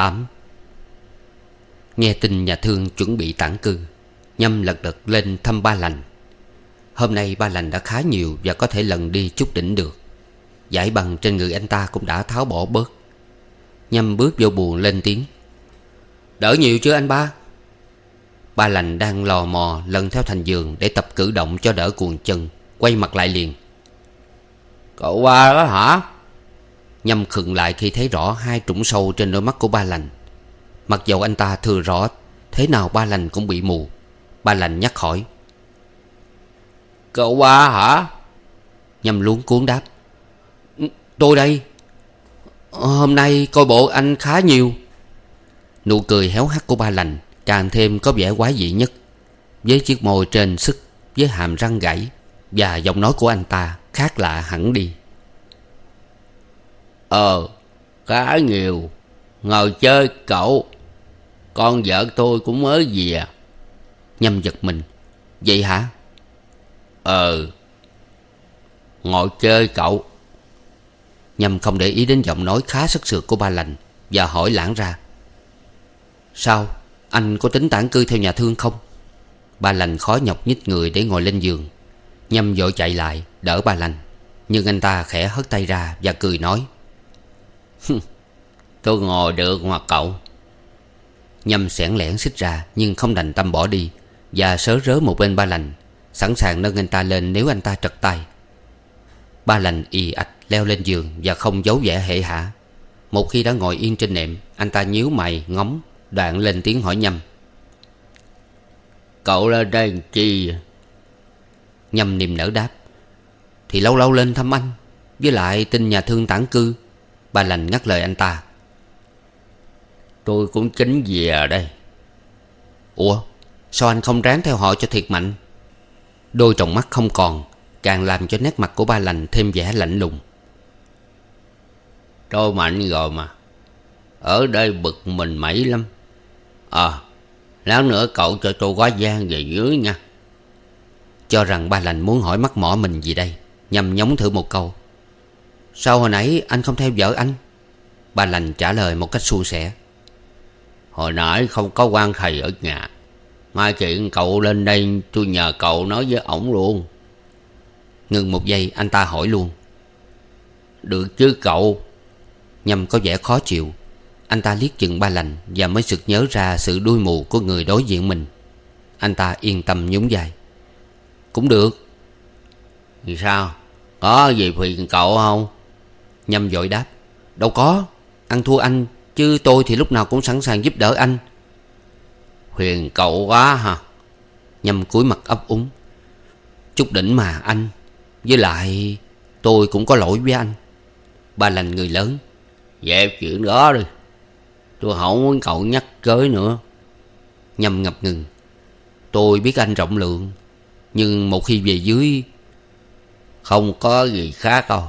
8 Nghe tin nhà thương chuẩn bị tản cư, Nhâm lật đật lên thăm ba lành. Hôm nay ba lành đã khá nhiều Và có thể lần đi chút đỉnh được. Giải bằng trên người anh ta cũng đã tháo bỏ bớt. Nhâm bước vô buồn lên tiếng. Đỡ nhiều chưa anh ba? Ba lành đang lò mò lần theo thành giường Để tập cử động cho đỡ cuồng chân, Quay mặt lại liền. Cậu ba đó hả? Nhâm khựng lại khi thấy rõ Hai trũng sâu trên đôi mắt của ba lành. Mặc dầu anh ta thừa rõ Thế nào ba lành cũng bị mù. Ba lành nhắc hỏi. Cậu ba hả? Nhâm luống cuốn đáp. Tôi đây. Hôm nay coi bộ anh khá nhiều. Nụ cười héo hắt của ba lành Càng thêm có vẻ quái dị nhất. Với chiếc môi trên sức Với hàm răng gãy Và giọng nói của anh ta khác lạ hẳn đi Ờ Khá nhiều. Ngồi chơi, cậu. Con vợ tôi cũng mới về. Nhâm giật mình. Vậy hả? Ờ. Ngồi chơi, cậu. Nhâm không để ý đến giọng nói khá sức sượt của ba lành Và hỏi lãng ra. Sao? Anh có tính tản cư theo nhà thương không? Ba lành khó nhọc nhích người để ngồi lên giường. Nhâm vội chạy lại, Đỡ ba lành. Nhưng anh ta khẽ hất tay ra Và cười nói. Tôi ngồi được mà cậu. Nhâm sẻn lẻn xích ra Nhưng không đành tâm bỏ đi. Và sớ rớ một bên ba lành Sẵn sàng nâng anh ta lên nếu anh ta trật tay. Ba lành y ạch leo lên giường Và không giấu vẻ hệ hạ Một khi đã ngồi yên trên nệm Anh ta nhíu mày ngóng Đoạn lên tiếng hỏi Nhâm. Cậu lên đây chi Nhâm niềm nở đáp. Thì lâu lâu lên thăm anh Với lại tin nhà thương tản cư Ba lành ngắt lời anh ta. Tôi cũng chính về đây. Ủa Sao anh không ráng theo họ cho thiệt mạnh? Đôi tròng mắt không còn Càng làm cho nét mặt của ba lành thêm vẻ lạnh lùng. Tôi mạnh rồi mà Ở đây bực mình mẩy lắm. Ờ à, Lát nữa cậu cho tôi quá gian về dưới nha. Cho rằng ba lành muốn hỏi mắt mỏ mình gì đây Nhằm nhóng thử một câu. Sao hồi nãy anh không theo vợ anh? Bà lành trả lời một cách suôn sẻ. Hồi nãy không có quan thầy ở nhà. Mai chuyện cậu lên đây, tôi nhờ cậu nói với ổng luôn. Ngừng một giây, anh ta hỏi luôn. Được chứ cậu? Nhâm có vẻ khó chịu. Anh ta liếc chừng ba lành Và mới sực nhớ ra sự đuôi mù của người đối diện mình. Anh ta yên tâm nhún vai. Cũng được. Vì sao? Có gì phiền cậu không? Nhâm vội đáp, Đâu có, Ăn thua anh, Chứ tôi thì lúc nào cũng sẵn sàng giúp đỡ anh. Huyền cậu quá hả Nhâm cúi mặt ấp úng, Chút đỉnh mà anh, Với lại Tôi cũng có lỗi với anh. Ba lành người lớn, Dẹp chuyện đó đi, Tôi không muốn cậu nhắc tới nữa. Nhâm ngập ngừng, Tôi biết anh rộng lượng, Nhưng một khi về dưới, Không có gì khác đâu.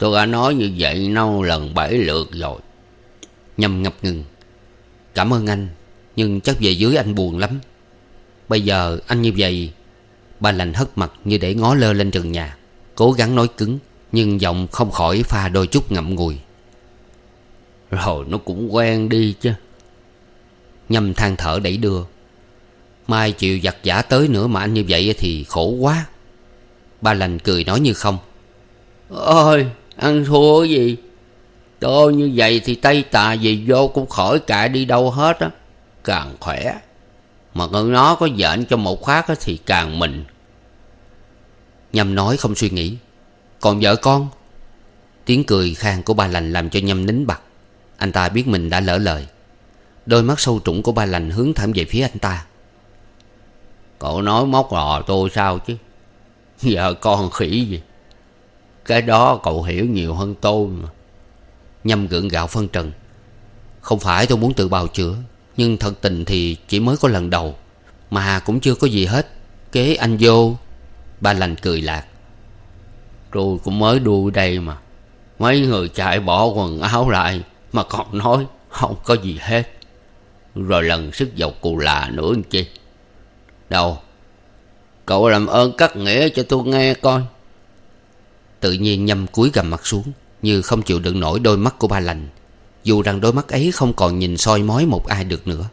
Tôi đã nói như vậy lâu lần bảy lượt rồi. Nhâm ngập ngừng. Cảm ơn anh, Nhưng chắc về dưới anh buồn lắm. Bây giờ anh như vậy Ba lành hất mặt như để ngó lơ lên trần nhà, Cố gắng nói cứng, Nhưng giọng không khỏi pha đôi chút ngậm ngùi. Rồi nó cũng quen đi chứ. Nhâm than thở đẩy đưa. Mai chịu giặt giả tới nữa mà anh như vậy thì khổ quá. Ba lành cười nói như không. Ôi! Ăn thua gì? Tôi như vậy thì tay tà gì vô cũng khỏi cả đi đâu hết á. Càng khỏe. Mà ngân nó có dện cho một khác thì càng mình. Nhâm nói không suy nghĩ. Còn vợ con? Tiếng cười khang của ba lành làm cho Nhâm nín bặt. Anh ta biết mình đã lỡ lời. Đôi mắt sâu trũng của ba lành hướng thẳng về phía anh ta. Cậu nói móc lò tôi sao chứ? Giờ con khỉ gì? Cái đó cậu hiểu nhiều hơn tôi mà. Nhâm gượng gạo phân trần. Không phải tôi muốn tự bào chữa, Nhưng thật tình thì chỉ mới có lần đầu, Mà cũng chưa có gì hết. Kế anh vô, Ba lành cười lạc. Tôi cũng mới đuôi đây mà. Mấy người chạy bỏ quần áo lại, Mà còn nói không có gì hết. Rồi lần sức dầu cù là nữa anh chi? Đâu? Cậu làm ơn cắt nghĩa cho tôi nghe coi. Tự nhiên nhâm cúi gầm mặt xuống, Như không chịu đựng nổi đôi mắt của ba lành, Dù rằng đôi mắt ấy không còn nhìn soi mói một ai được nữa.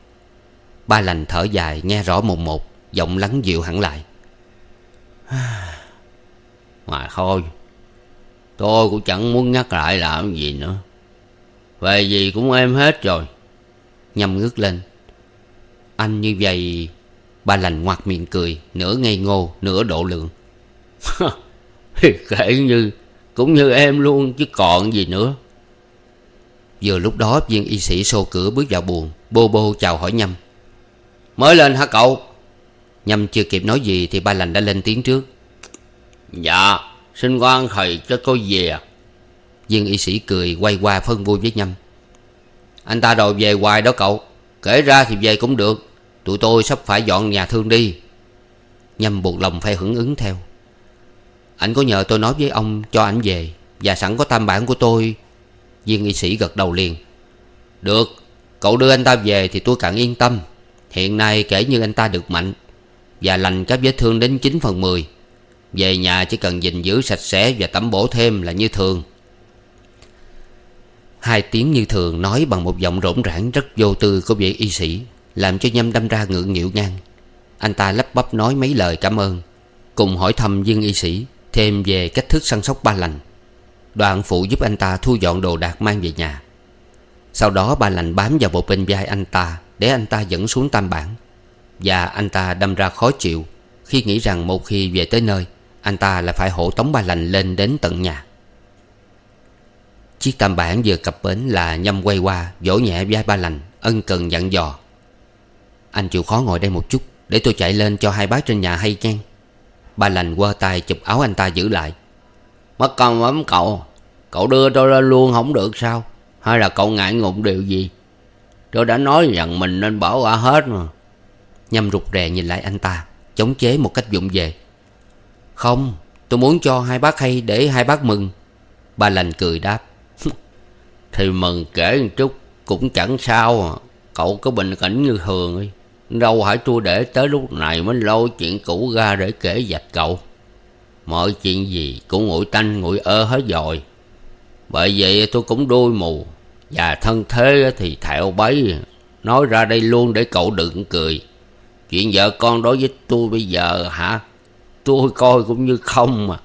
Ba lành thở dài, nghe rõ một một, Giọng lắng dịu hẳn lại. Mà thôi, Tôi cũng chẳng muốn nhắc lại làm gì nữa. Về gì cũng êm hết rồi. Nhâm ngước lên. Anh như vậy, Ba lành ngoặt miệng cười, Nửa ngây ngô, nửa độ lượng. Kể như, Cũng như em luôn, chứ còn gì nữa. Vừa lúc đó, viên y sĩ xô cửa bước vào buồn Bô bô chào hỏi Nhâm. Mới lên hả cậu? Nhâm chưa kịp nói gì Thì ba lành đã lên tiếng trước. Dạ Xin quan thầy cho tôi về. Viên y sĩ cười quay qua phân vui với Nhâm. Anh ta đòi về hoài đó cậu, Kể ra thì về cũng được, Tụi tôi sắp phải dọn nhà thương đi. Nhâm buộc lòng phải hưởng ứng theo. Anh có nhờ tôi nói với ông cho anh về, Và sẵn có tam bản của tôi. Viên y sĩ gật đầu liền. Được, Cậu đưa anh ta về thì tôi càng yên tâm. Hiện nay kể như anh ta được mạnh, Và lành các vết thương đến 9 phần 10 Về nhà chỉ cần gìn giữ sạch sẽ Và tẩm bổ thêm là như thường. Hai tiếng như thường nói bằng một giọng rỗn rãng Rất vô tư của vị y sĩ, Làm cho nhâm đâm ra ngượng nghịu ngang. Anh ta lắp bắp nói mấy lời cảm ơn, Cùng hỏi thăm viên y sĩ. Thêm về cách thức săn sóc ba lành. Đoạn phụ giúp anh ta thu dọn đồ đạc mang về nhà. Sau đó ba lành bám vào một bên vai anh ta Để anh ta dẫn xuống tam bản Và anh ta đâm ra khó chịu Khi nghĩ rằng một khi về tới nơi, Anh ta lại phải hộ tống ba lành lên đến tận nhà. Chiếc tam bản vừa cập bến là nhâm quay qua, Vỗ nhẹ vai ba lành, Ân cần dặn dò. Anh chịu khó ngồi đây một chút, Để tôi chạy lên cho hai bác trên nhà hay chăng? Ba lành qua tay chụp áo anh ta giữ lại. Mất công lắm cậu. Cậu đưa tôi ra luôn không được sao? Hay là cậu ngại ngụng điều gì? Tôi đã nói rằng mình nên bỏ qua hết mà. Nhâm rụt rè nhìn lại anh ta, Chống chế một cách dụng về. Không, tôi muốn cho hai bác hay để hai bác mừng. Ba lành cười đáp. Thì mừng kể một chút, Cũng chẳng sao à. Cậu có bình cảnh như thường đi Đâu phải tôi để tới lúc này Mới lôi chuyện cũ ra để kể dạch cậu. Mọi chuyện gì cũng nguội tanh nguội ơ hết rồi. Bởi vậy tôi cũng đôi mù. Và thân thế thì thẹo bấy. Nói ra đây luôn để cậu đừng cười. Chuyện vợ con đối với tôi bây giờ hả? Tôi coi cũng như không mà.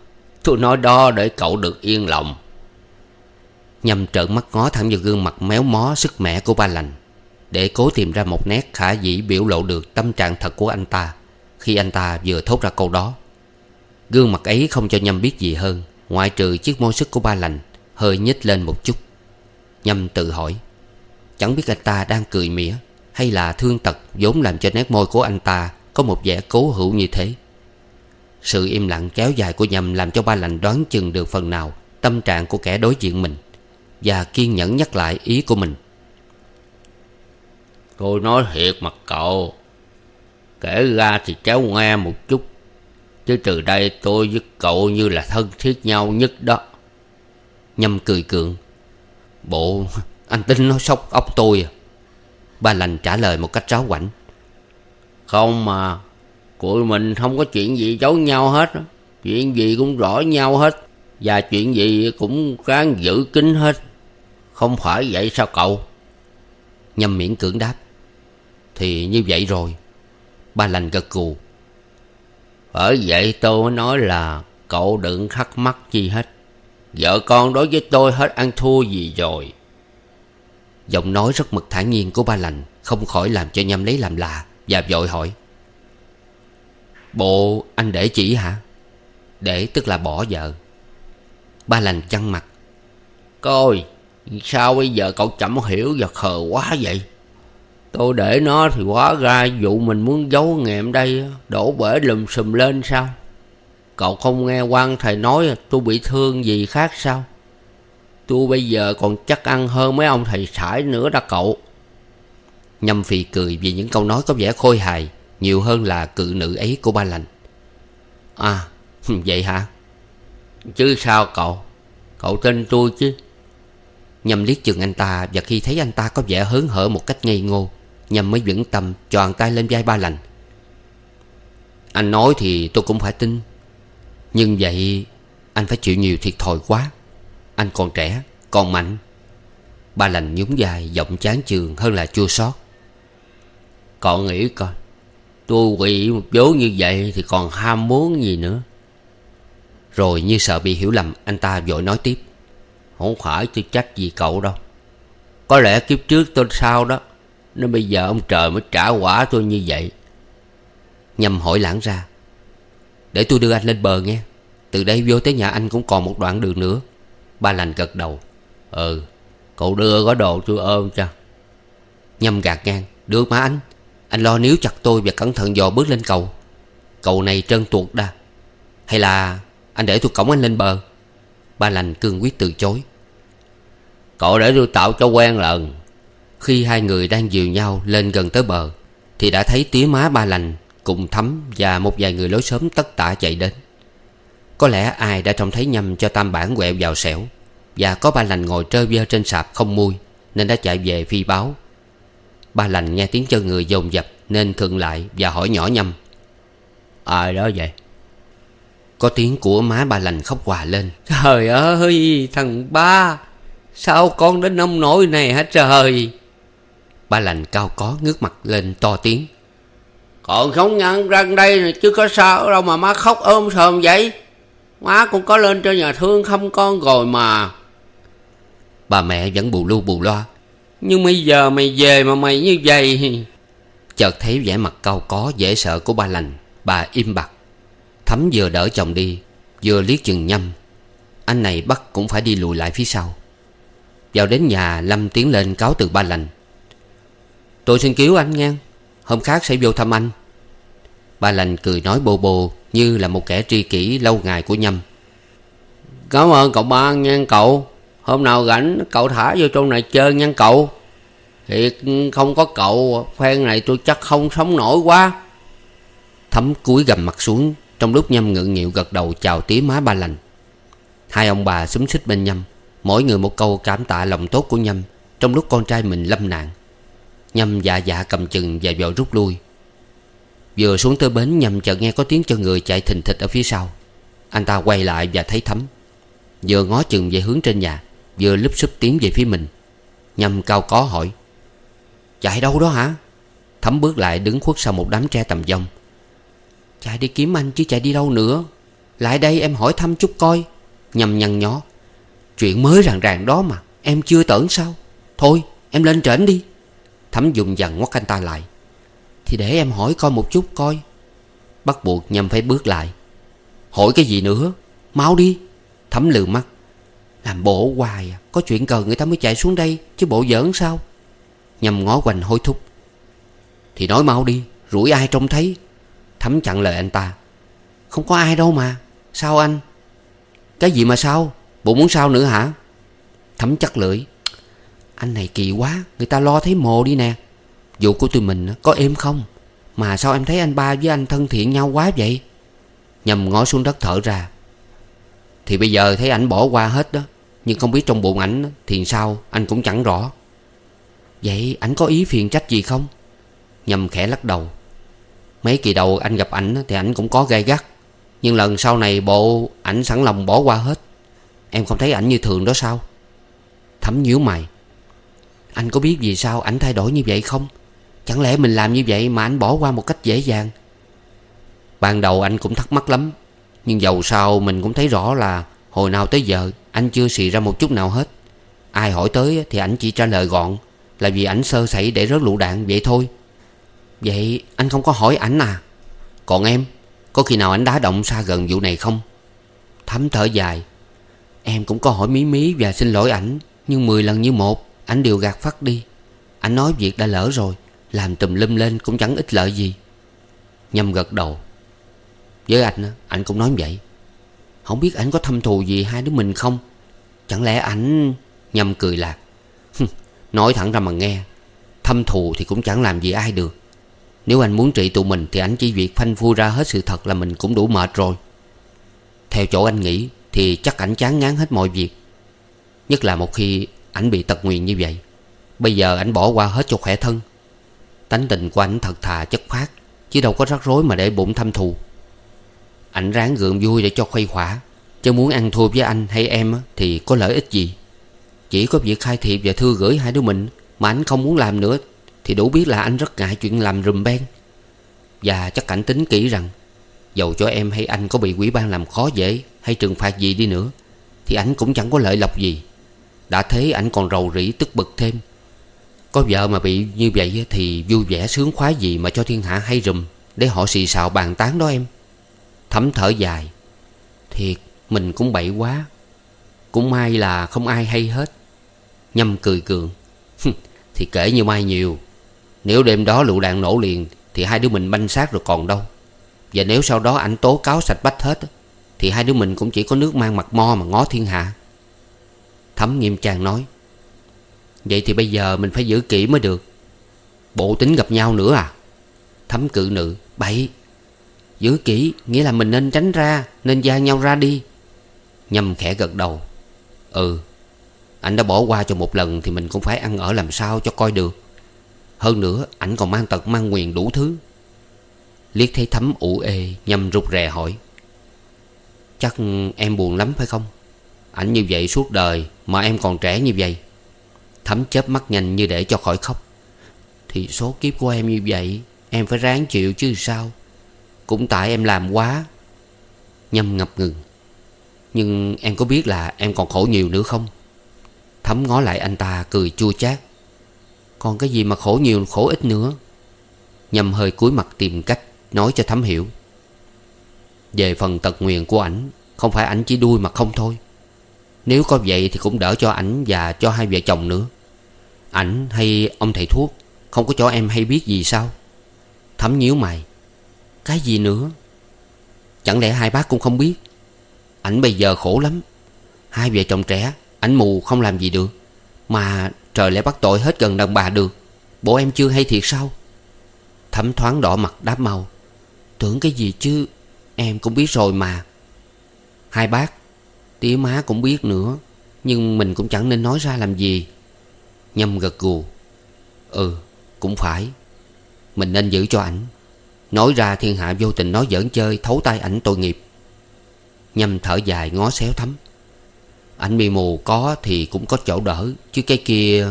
Tôi nói đó để cậu được yên lòng. Nhằm trợn mắt ngó thẳng vào gương mặt méo mó sức mẻ của ba lành. Để cố tìm ra một nét khả dĩ biểu lộ được tâm trạng thật của anh ta, Khi anh ta vừa thốt ra câu đó. Gương mặt ấy không cho Nhâm biết gì hơn, Ngoại trừ chiếc môi sức của ba lành, Hơi nhích lên một chút. Nhâm tự hỏi, Chẳng biết anh ta đang cười mỉa, Hay là thương tật vốn làm cho nét môi của anh ta Có một vẻ cố hữu như thế? Sự im lặng kéo dài của Nhâm Làm cho ba lành đoán chừng được phần nào Tâm trạng của kẻ đối diện mình, Và kiên nhẫn nhắc lại ý của mình. Tôi nói thiệt mặt cậu. Kể ra thì cháu nghe một chút. Chứ từ đây tôi với cậu như là thân thiết nhau nhất đó. Nhâm cười cường Bộ, anh tin nó sốc ốc tôi à? Ba lành trả lời một cách ráo quảnh Không mà, của mình không có chuyện gì giấu nhau hết Chuyện gì cũng rõ nhau hết. Và chuyện gì cũng ráng giữ kín hết. Không phải vậy sao cậu? Nhâm miễn cưỡng đáp. Thì như vậy rồi. Ba lành gật gù Bởi vậy tôi nói là Cậu đừng khắc mắc gì hết. Vợ con đối với tôi hết ăn thua gì rồi. Giọng nói rất mực thản nhiên của ba lành, Không khỏi làm cho Nhâm lấy làm lạ Và vội hỏi. Bộ anh để chỉ hả? Để tức là bỏ vợ. Ba lành chăn mặt. Coi, Sao bây giờ cậu chậm hiểu và khờ quá vậy? Tôi để nó thì quá ra vụ mình muốn giấu nghẹm đây Đổ bể lùm xùm lên sao? Cậu không nghe quan thầy nói à, tôi bị thương gì khác sao? Tôi bây giờ còn chắc ăn hơn mấy ông thầy sải nữa đó cậu. Nhâm phì cười vì những câu nói có vẻ khôi hài, Nhiều hơn là cự nữ ấy của ba lành. À vậy hả? Chứ sao cậu? Cậu tin tôi chứ? Nhâm liếc chừng anh ta Và khi thấy anh ta có vẻ hớn hở một cách ngây ngô Nhâm mới vững tâm tròn tay lên vai ba lành. Anh nói thì tôi cũng phải tin. Nhưng vậy, Anh phải chịu nhiều thiệt thòi quá. Anh còn trẻ, Còn mạnh. Ba lành nhún dài giọng chán chường hơn là chua xót. Cậu nghĩ coi, Tôi quỵ một vố như vậy Thì còn ham muốn gì nữa? Rồi như sợ bị hiểu lầm, Anh ta vội nói tiếp. Không phải tôi trách gì cậu đâu. Có lẽ kiếp trước tôi sao đó. Nên bây giờ ông trời mới trả quả tôi như vậy. Nhâm hỏi lãng ra. Để tôi đưa anh lên bờ nghe. Từ đây vô tới nhà anh cũng còn một đoạn đường nữa. Ba lành gật đầu. Ừ Cậu đưa gói đồ tôi ôm cho. Nhâm gạt ngang. Được mà anh. Anh lo níu chặt tôi và cẩn thận dò bước lên cầu. Cầu này trơn tuột đa. Hay là anh để tôi cổng anh lên bờ? Ba lành cương quyết từ chối. Cậu để tôi tạo cho quen lần. Khi hai người đang dìu nhau lên gần tới bờ Thì đã thấy tía má ba lành Cùng thấm và một vài người lối sớm tất tả chạy đến. Có lẽ ai đã trông thấy nhầm cho tam bản quẹo vào sẻo Và có ba lành ngồi trơ vơ trên sạp không mui Nên đã chạy về phi báo. Ba lành nghe tiếng chân người dồn dập Nên khựng lại và hỏi nhỏ nhầm. Ai đó vậy? Có tiếng của má ba lành khóc hòa lên. Trời ơi thằng ba Sao con đến nông nỗi này hả trời Ba lành cao có ngước mặt lên to tiếng. Còn sống nhận răng đây chứ có sao đâu mà má khóc ôm sờm vậy. Má cũng có lên cho nhà thương không con rồi mà. Bà mẹ vẫn bù lu bù loa. Nhưng bây giờ mày về mà mày như vậy. Chợt thấy vẻ mặt cao có dễ sợ của ba lành. Bà im bặt. Thấm vừa đỡ chồng đi Vừa liếc chừng nhâm. Anh này bắt cũng phải đi lùi lại phía sau. Vào đến nhà Lâm tiến lên cáo từ ba lành Tôi xin cứu anh nghe Hôm khác sẽ vô thăm anh. Ba lành cười nói bồ bồ Như là một kẻ tri kỷ lâu ngày của nhâm. Cảm ơn cậu ba nha cậu. Hôm nào rảnh, cậu thả vô trong này chơi nha cậu. Thiệt, không có cậu Phen này tôi chắc không sống nổi quá. Thấm cúi gầm mặt xuống, Trong lúc nhâm ngượng nghịu gật đầu chào tía má ba lành. Hai ông bà xúm xích bên nhâm, Mỗi người một câu cảm tạ lòng tốt của nhâm, Trong lúc con trai mình lâm nạn. Nhâm dạ dạ cầm chừng và vội rút lui. Vừa xuống tới bến, Nhâm chợt nghe có tiếng chân người chạy thình thịch ở phía sau. Anh ta quay lại và thấy Thấm. Vừa ngó chừng về hướng trên nhà, Vừa lúp xúp tiến về phía mình. Nhâm cao có hỏi, Chạy đâu đó hả? Thấm bước lại đứng khuất sau một đám tre tầm dông Chạy đi kiếm anh chứ chạy đi đâu nữa. Lại đây em hỏi thăm chút coi. Nhâm nhăn nhó, Chuyện mới ràng ràng đó mà, Em chưa tưởng sao. Thôi, em lên trển đi. Thấm dùng dằn ngoắt anh ta lại. Thì để em hỏi coi một chút coi. Bắt buộc Nhâm phải bước lại. Hỏi cái gì nữa? Mau đi. Thấm lừ mắt. Làm bộ hoài à Có chuyện cần người ta mới chạy xuống đây, Chứ bộ giỡn sao? Nhâm ngó quanh hối thúc. Thì nói mau đi, Rủi ai trông thấy? Thấm chặn lời anh ta. Không có ai đâu mà. Sao anh? Cái gì mà sao? Bộ muốn sao nữa hả? Thấm chắc lưỡi. Anh này kỳ quá, Người ta lo thấy mồ đi nè. Vụ của tụi mình có êm không? Mà sao em thấy anh ba với anh thân thiện nhau quá vậy? Nhầm ngó xuống đất thở ra. Thì bây giờ thấy ảnh bỏ qua hết đó, Nhưng không biết trong bụng ảnh Thì sao, anh cũng chẳng rõ. Vậy ảnh có ý phiền trách gì không? Nhầm khẽ lắc đầu. Mấy kỳ đầu anh gặp ảnh Thì ảnh cũng có gai gắt. Nhưng lần sau này bộ ảnh sẵn lòng bỏ qua hết. Em không thấy ảnh như thường đó sao? Thấm nhíu mày. Anh có biết vì sao ảnh thay đổi như vậy không? Chẳng lẽ mình làm như vậy Mà ảnh bỏ qua một cách dễ dàng? Ban đầu anh cũng thắc mắc lắm, Nhưng dầu sao mình cũng thấy rõ là Hồi nào tới giờ Anh chưa xì ra một chút nào hết. Ai hỏi tới thì ảnh chỉ trả lời gọn, Là vì ảnh sơ sẩy để rớt lựu đạn vậy thôi. Vậy anh không có hỏi ảnh à? Còn em, Có khi nào ảnh đá động xa gần vụ này không? Thấm thở dài. Em cũng có hỏi mí mí và xin lỗi ảnh, Nhưng 10 lần như một anh đều gạt phát đi. Anh nói việc đã lỡ rồi, Làm tùm lum lên cũng chẳng ích lợi gì. Nhâm gật đầu. Với anh Anh cũng nói vậy. Không biết anh có thâm thù gì hai đứa mình không? Chẳng lẽ anh Nhâm cười lạc. Nói thẳng ra mà nghe. Thâm thù thì cũng chẳng làm gì ai được. Nếu anh muốn trị tụi mình Thì anh chỉ việc phanh phui ra hết sự thật là mình cũng đủ mệt rồi. Theo chỗ anh nghĩ Thì chắc ảnh chán ngán hết mọi việc. Nhất là một khi ảnh bị tật nguyền như vậy. Bây giờ ảnh bỏ qua hết cho khỏe thân. Tánh tình của ảnh thật thà chất phát Chứ đâu có rắc rối mà để bụng thâm thù. Ảnh ráng gượng vui để cho khuây khỏa. Chứ muốn ăn thua với anh hay em Thì có lợi ích gì? Chỉ có việc khai thiệp và thư gửi hai đứa mình Mà anh không muốn làm nữa, Thì đủ biết là anh rất ngại chuyện làm rùm beng. Và chắc cảnh tính kỹ rằng, Dầu cho em hay anh có bị quỷ ban làm khó dễ Hay trừng phạt gì đi nữa, Thì anh cũng chẳng có lợi lộc gì. Đã thế ảnh còn rầu rĩ tức bực thêm. Có vợ mà bị như vậy Thì vui vẻ sướng khoái gì mà cho thiên hạ hay rùm Để họ xì xào bàn tán đó em. Thấm thở dài. Thiệt, mình cũng bậy quá. Cũng may là không ai hay hết. Nhâm cười cường Thì kể như mai nhiều. Nếu đêm đó lựu đạn nổ liền Thì hai đứa mình banh xác rồi còn đâu. Và nếu sau đó anh tố cáo sạch bách hết Thì hai đứa mình cũng chỉ có nước mang mặt mo mà ngó thiên hạ. Thấm nghiêm trang nói, Vậy thì bây giờ mình phải giữ kỹ mới được. Bộ tính gặp nhau nữa à? Thấm cự nữ, Bậy, Giữ kỹ, nghĩa là mình nên tránh ra, Nên gia nhau ra đi. Nhâm khẽ gật đầu Ừ Anh đã bỏ qua cho một lần Thì mình cũng phải ăn ở làm sao cho coi được. Hơn nữa, ảnh còn mang tật mang quyền đủ thứ. Liết thấy thấm ủ ê, Nhâm rụt rè hỏi, Chắc em buồn lắm phải không? Ảnh như vậy suốt đời Mà em còn trẻ như vậy. Thấm chớp mắt nhanh như để cho khỏi khóc. Thì số kiếp của em như vậy, Em phải ráng chịu chứ sao? Cũng tại em làm quá. Nhâm ngập ngừng. Nhưng em có biết là em còn khổ nhiều nữa không? Thấm ngó lại anh ta cười chua chát. Còn cái gì mà khổ nhiều, khổ ít nữa? Nhâm hơi cúi mặt tìm cách Nói cho Thấm hiểu. Về phần tật nguyền của ảnh, Không phải ảnh chỉ đuôi mà không thôi. Nếu có vậy thì cũng đỡ cho ảnh Và cho hai vợ chồng nữa. Ảnh hay ông thầy thuốc, Không có cho em hay biết gì sao? Thấm nhíu mày. Cái gì nữa? Chẳng lẽ hai bác cũng không biết? Ảnh bây giờ khổ lắm. Hai vợ chồng trẻ, Ảnh mù không làm gì được. Mà trời lẽ bắt tội hết gần đàn bà được. Bộ em chưa hay thiệt sao? Thấm thoáng đỏ mặt đáp màu Tưởng cái gì chứ? Em cũng biết rồi mà. Hai bác Tía má cũng biết nữa, Nhưng mình cũng chẳng nên nói ra làm gì. Nhâm gật gù. Ừ cũng phải. Mình nên giữ cho ảnh. Nói ra thiên hạ vô tình nói giỡn chơi, Thấu tay ảnh tội nghiệp. Nhâm thở dài ngó xéo thấm. Ảnh bị mù có thì cũng có chỗ đỡ, Chứ cái kia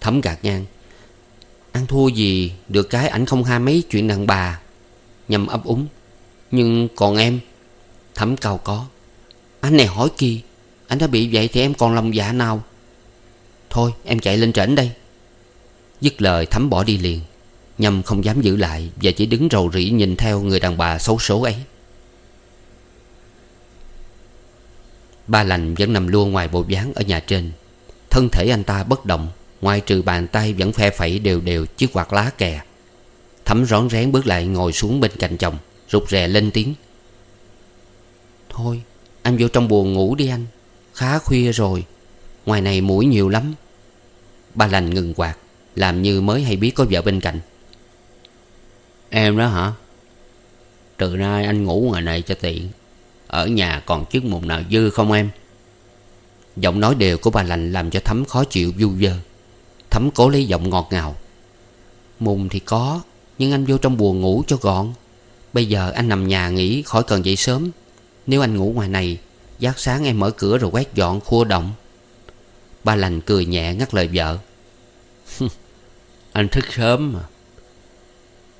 Thấm gạt ngang. Ăn thua gì Được cái ảnh không ham mấy chuyện đàn bà. Nhâm ấp úng. Nhưng còn em, Thấm cao có. Anh này hỏi kỳ. Anh đã bị vậy thì em còn lòng dạ nào? Thôi, em chạy lên trển đây. Dứt lời, Thấm bỏ đi liền. Nhâm không dám giữ lại Và chỉ đứng rầu rĩ nhìn theo người đàn bà xấu số ấy. Ba lành vẫn nằm luôn ngoài bộ dáng ở nhà trên. Thân thể anh ta bất động, Ngoài trừ bàn tay vẫn phe phẩy đều đều chiếc quạt lá kè. Thấm rón rén bước lại ngồi xuống bên cạnh chồng, Rụt rè lên tiếng. Thôi anh vô trong buồn ngủ đi anh. Khá khuya rồi. Ngoài này mũi nhiều lắm. Ba lành ngừng quạt, Làm như mới hay biết có vợ bên cạnh. Em đó hả? Từ nay anh ngủ ngoài này cho tiện. Ở nhà còn chiếc mùng nào dư không em? Giọng nói đều của bà lành Làm cho Thấm khó chịu vu vơ. Thấm cố lấy giọng ngọt ngào. Mùng thì có, Nhưng anh vô trong buồn ngủ cho gọn. Bây giờ anh nằm nhà nghỉ, khỏi cần dậy sớm. Nếu anh ngủ ngoài này, Giác sáng em mở cửa rồi quét dọn khua động. Ba lành cười nhẹ ngắt lời vợ. Anh thức sớm mà.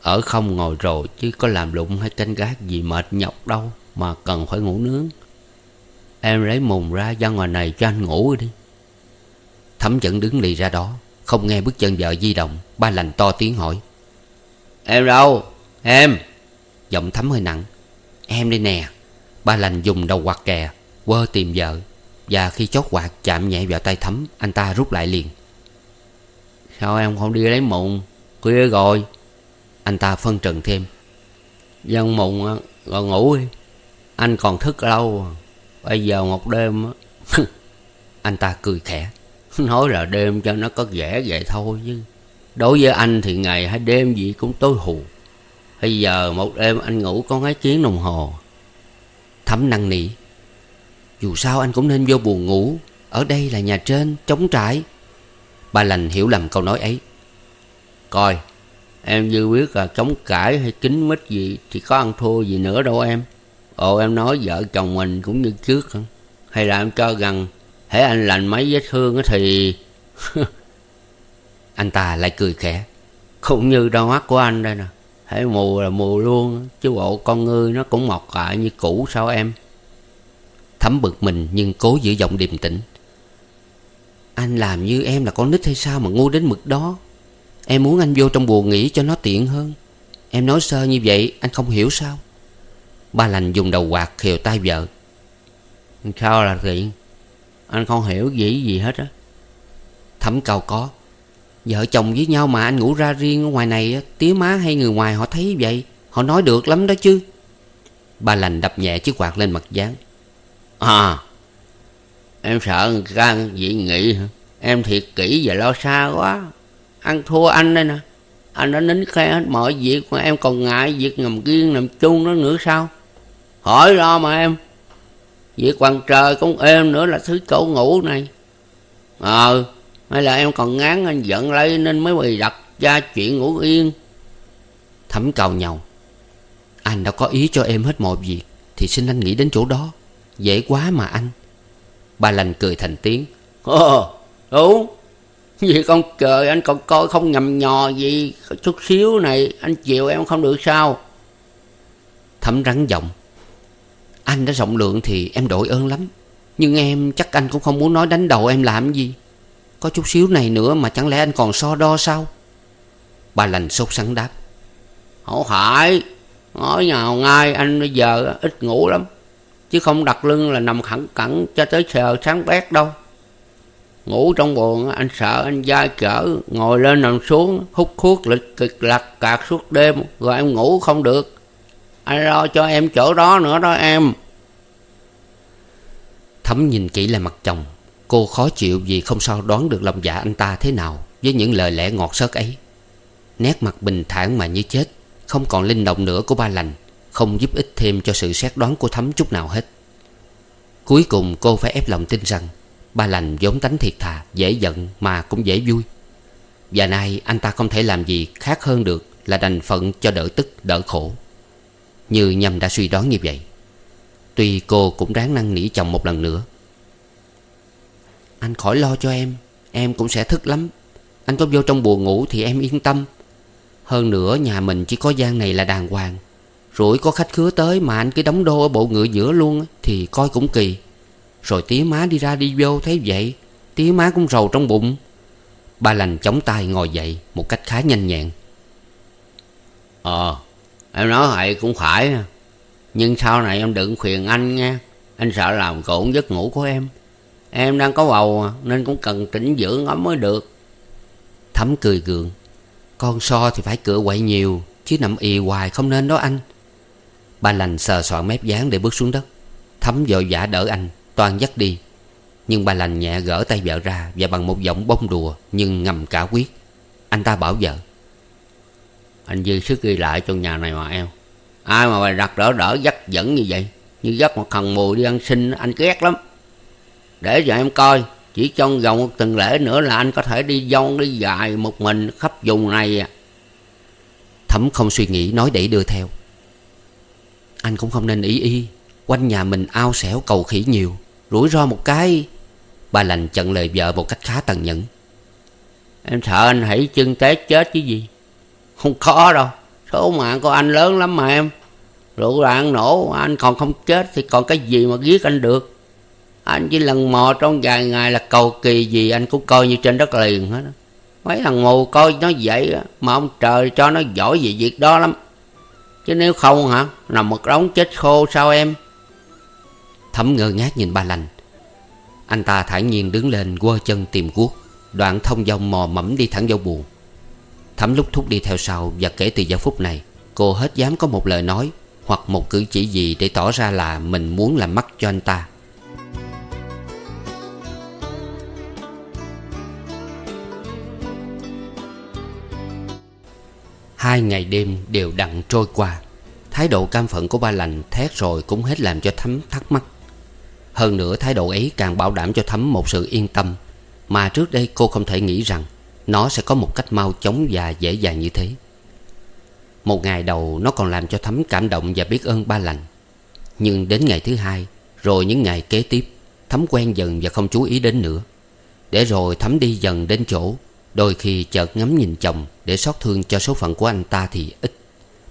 Ở không ngồi rồi Chứ có làm lụng hay canh gác gì mệt nhọc đâu Mà cần phải ngủ nướng. Em lấy mùng ra ra ngoài này cho anh ngủ đi. Thấm vẫn đứng lì ra đó, Không nghe bước chân vợ di động. Ba lành to tiếng hỏi. Em đâu? Em! Giọng thấm hơi nặng. Em đây nè. Ba lành dùng đầu quạt kè Quơ tìm vợ Và khi chót quạt chạm nhẹ vào tay thấm Anh ta rút lại liền. Sao em không đi lấy mụn? Khuya rồi. Anh ta phân trần thêm. Dân mùng rồi ngủ đi. Anh còn thức lâu Bây giờ một đêm Anh ta cười khẽ. Nói là đêm cho nó có vẻ vậy thôi chứ. Đối với anh thì ngày hay đêm gì cũng tối hù. Bây giờ một đêm anh ngủ có mấy tiếng đồng hồ Thấm năn nỉ. Dù sao anh cũng nên vô buồn ngủ. Ở đây là nhà trên, chống trải. Bà lành hiểu lầm câu nói ấy. Coi Em như biết là chống cãi hay kính mít gì Thì có ăn thua gì nữa đâu em. Ồ em nói vợ chồng mình cũng như trước hả? Hay là em cho rằng Hãy anh lành mấy vết thương thì Anh ta lại cười khẽ. Cũng như đôi mắt của anh đây nè. Hãy mù là mù luôn. Chứ bộ con ngươi nó cũng mọc lại như cũ sao em? Thấm bực mình nhưng cố giữ giọng điềm tĩnh. Anh làm như em là con nít hay sao mà ngu đến mực đó? Em muốn anh vô trong buồn nghỉ cho nó tiện hơn. Em nói sơ như vậy, anh không hiểu sao? Ba lành dùng đầu quạt khều tay vợ. Sao là tiện? Anh không hiểu gì gì hết á. Thấm cao có. Vợ chồng với nhau mà anh ngủ ra riêng ở ngoài này Tía má hay người ngoài họ thấy vậy, Họ nói được lắm đó chứ. Ba lành đập nhẹ chiếc quạt lên mặt gián À Em sợ gan dị nghị hả? Em thiệt kỹ và lo xa quá. Ăn thua anh đây nè. Anh đã nín khe hết mọi việc Mà em còn ngại việc ngầm riêng nằm chung đó nữa sao? Hỏi lo mà em. Việc bằng trời cũng êm nữa là thứ chỗ ngủ này. Ờ hay là em còn ngán anh giận lấy Nên mới bày đặt ra chuyện ngủ yên. Thẩm cầu nhau Anh đã có ý cho em hết mọi việc, Thì xin anh nghĩ đến chỗ đó. Dễ quá mà anh. Bà lành cười thành tiếng. Ồ, đúng. Vì con trời, anh còn coi không nhầm nhò gì. Chút xíu này, anh chịu em không được sao? Thẩm rắn giọng. Anh đã rộng lượng thì em đội ơn lắm. Nhưng em chắc anh cũng không muốn nói đánh đầu em làm gì. Có chút xíu này nữa mà chẳng lẽ anh còn so đo sao? Bà lành sốt sắng đáp. Không phải. Nói nhào ngay anh bây giờ ít ngủ lắm. Chứ không đặt lưng là nằm khẳng cẳng cho tới giờ sáng bét đâu. Ngủ trong buồn, anh sợ anh dai chở, Ngồi lên nằm xuống, hút thuốc lịch kịch lặt cạc suốt đêm, Rồi em ngủ không được. Anh lo cho em chỗ đó nữa đó em. Thấm nhìn kỹ lại mặt chồng. Cô khó chịu vì không sao đoán được lòng dạ anh ta thế nào Với những lời lẽ ngọt sớt ấy. Nét mặt bình thản mà như chết, Không còn linh động nữa của ba lành, Không giúp ích thêm cho sự xét đoán của Thấm chút nào hết. Cuối cùng cô phải ép lòng tin rằng Ba lành vốn tánh thiệt thà, Dễ giận mà cũng dễ vui. Và nay anh ta không thể làm gì khác hơn được Là đành phận cho đỡ tức, đỡ khổ. Như Nhâm đã suy đoán như vậy, Tuy cô cũng ráng năn nỉ chồng một lần nữa anh khỏi lo cho em. Em cũng sẽ thức lắm. Anh có vô trong buồn ngủ thì em yên tâm. Hơn nữa, nhà mình chỉ có gian này là đàng hoàng. Rủi có khách khứa tới mà anh cứ đóng đô ở bộ ngựa giữa luôn Thì coi cũng kỳ. Rồi tía má đi ra đi vô, thấy vậy, Tía má cũng rầu trong bụng. Ba lành chống tay ngồi dậy Một cách khá nhanh nhẹn. Ờ Em nói vậy cũng phải. Nhưng sau này em đừng khuyên anh nha. Anh sợ làm cộn giấc ngủ của em. Em đang có bầu, Nên cũng cần chỉnh dưỡng ấm mới được. Thấm cười gượng. Con so thì phải cựa quậy nhiều, Chứ nằm ì hoài không nên đó anh. Ba lành sờ soạn mép dáng để bước xuống đất. Thấm vội vã đỡ anh, Toàn dắt đi. Nhưng ba lành nhẹ gỡ tay vợ ra Và bằng một giọng bông đùa Nhưng ngầm cả quyết. Anh ta bảo vợ. Anh dư sức ghi lại trong nhà này mà em. Ai mà bày đặt đỡ đỡ dắt dẫn như vậy? Như dắt một thằng mùi đi ăn xin, Anh ghét lắm. Để cho em coi, Chỉ trong vòng một tuần lễ nữa là anh có thể đi dông đi dài một mình khắp vùng này à. Thấm không suy nghĩ, nói đẩy đưa theo. Anh cũng không nên ý y Quanh nhà mình ao xẻo cầu khỉ nhiều, Rủi ro một cái. Bà lành chặn lời vợ một cách khá tàn nhẫn. Em sợ anh hãy chân té chết chứ gì? Không có đâu, Số mạng của anh lớn lắm mà em. Rượu đạn nổ, anh còn không chết Thì còn cái gì mà giết anh được? Anh chỉ lần mò trong vài ngày là cầu kỳ gì Anh cũng coi như trên đất liền hết Mấy thằng mù coi nó vậy Mà ông trời cho nó giỏi về việc đó lắm. Chứ nếu không hả, Nằm một đống chết khô sao em? Thấm ngơ ngác nhìn ba lành. Anh ta thản nhiên đứng lên quơ chân tìm guốc, Đoạn thông dòng mò mẫm đi thẳng vào buồn Thấm lúc thúc đi theo sau Và kể từ giờ phút này, Cô hết dám có một lời nói Hoặc một cử chỉ gì để tỏ ra là Mình muốn làm mắt cho anh ta. Hai ngày đêm đều đặn trôi qua. Thái độ cam phận của ba lành thét rồi cũng hết làm cho Thấm thắc mắc. Hơn nữa, thái độ ấy càng bảo đảm cho Thấm một sự yên tâm, Mà trước đây cô không thể nghĩ rằng Nó sẽ có một cách mau chóng và dễ dàng như thế. Một ngày đầu, nó còn làm cho Thấm cảm động và biết ơn ba lành. Nhưng đến ngày thứ hai, Rồi những ngày kế tiếp, Thấm quen dần và không chú ý đến nữa. Để rồi Thấm đi dần đến chỗ Đôi khi chợt ngắm nhìn chồng Để xót thương cho số phận của anh ta thì ít,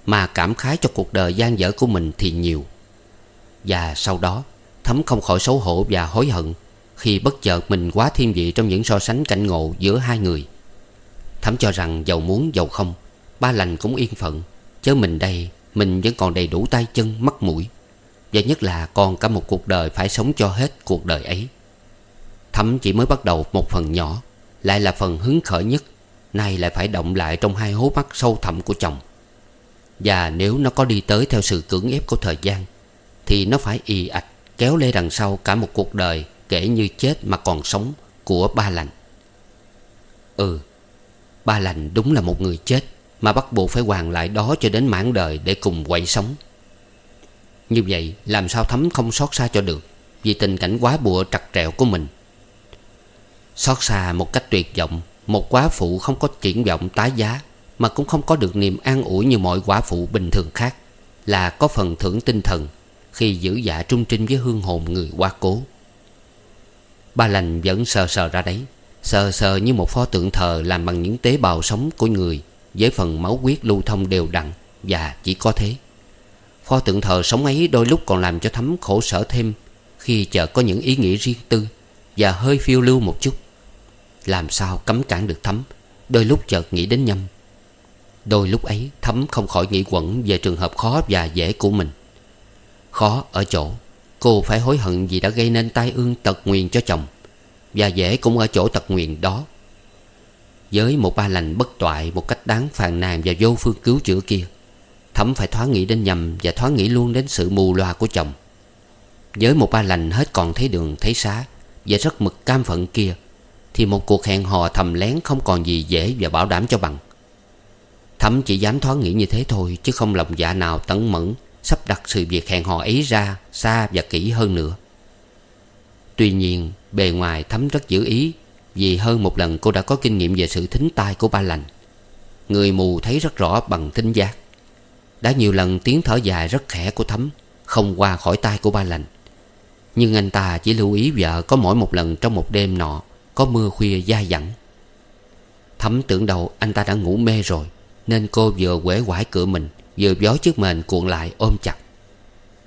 Mà cảm khái cho cuộc đời gian dở của mình thì nhiều. Và sau đó, Thấm không khỏi xấu hổ và hối hận Khi bất chợt mình quá thiên vị Trong những so sánh cảnh ngộ giữa hai người. Thấm cho rằng giàu muốn, giàu không, Ba lành cũng yên phận, Chớ mình đây, Mình vẫn còn đầy đủ tay chân, mắt mũi. Và nhất là còn cả một cuộc đời Phải sống cho hết cuộc đời ấy. Thấm chỉ mới bắt đầu một phần nhỏ lại là phần hứng khởi nhất. Nay lại phải động lại trong hai hố mắt sâu thẳm của chồng. Và nếu nó có đi tới theo sự cưỡng ép của thời gian, Thì nó phải ì ạch kéo lê đằng sau cả một cuộc đời Kể như chết mà còn sống của ba lành. Ừ Ba lành đúng là một người chết Mà bắt buộc phải hoàn lại đó cho đến mãn đời để cùng quậy sống. Như vậy làm sao thấm không xót xa cho được Vì tình cảnh quá bụa trặc trẹo của mình. Xót xa một cách tuyệt vọng, Một quá phụ không có triển vọng tái giá, Mà cũng không có được niềm an ủi như mọi quả phụ bình thường khác, Là có phần thưởng tinh thần Khi giữ dạ trung trinh với hương hồn người quá cố. Ba lành vẫn sờ sờ ra đấy, Sờ sờ như một pho tượng thờ Làm bằng những tế bào sống của người, Với phần máu huyết lưu thông đều đặn, Và chỉ có thế. Pho tượng thờ sống ấy đôi lúc còn làm cho thấm khổ sở thêm, Khi chợt có những ý nghĩ riêng tư, Và hơi phiêu lưu một chút làm sao cấm cản được Thấm Đôi lúc chợt nghĩ đến Nhâm. Đôi lúc ấy Thấm không khỏi nghĩ quẩn Về trường hợp khó và dễ của mình. Khó ở chỗ, Cô phải hối hận vì đã gây nên tai ương tật nguyền cho chồng, Và dễ cũng ở chỗ tật nguyền đó. Với một ba lành bất toại, Một cách đáng phàn nàn và vô phương cứu chữa kia Thấm phải thoáng nghĩ đến nhầm Và thoáng nghĩ luôn đến sự mù loa của chồng. Với một ba lành hết còn thấy đường, thấy xá, Và rất mực cam phận kia thì một cuộc hẹn hò thầm lén không còn gì dễ và bảo đảm cho bằng. Thẩm chỉ dám thoáng nghĩ như thế thôi, Chứ không lòng dạ nào tấn mẫn, Sắp đặt sự việc hẹn hò ấy ra, Xa và kỹ hơn nữa. Tuy nhiên, bề ngoài Thấm rất giữ ý, Vì hơn một lần cô đã có kinh nghiệm về sự thính tai của ba lành. Người mù thấy rất rõ bằng tinh giác. Đã nhiều lần tiếng thở dài rất khẽ của Thấm, Không qua khỏi tai của ba lành. Nhưng anh ta chỉ lưu ý vợ có mỗi một lần trong một đêm nọ có mưa khuya dai dẳng. Thấm tưởng đầu anh ta đã ngủ mê rồi, Nên cô vừa quể quải cửa mình, Vừa gió chiếc mền cuộn lại ôm chặt.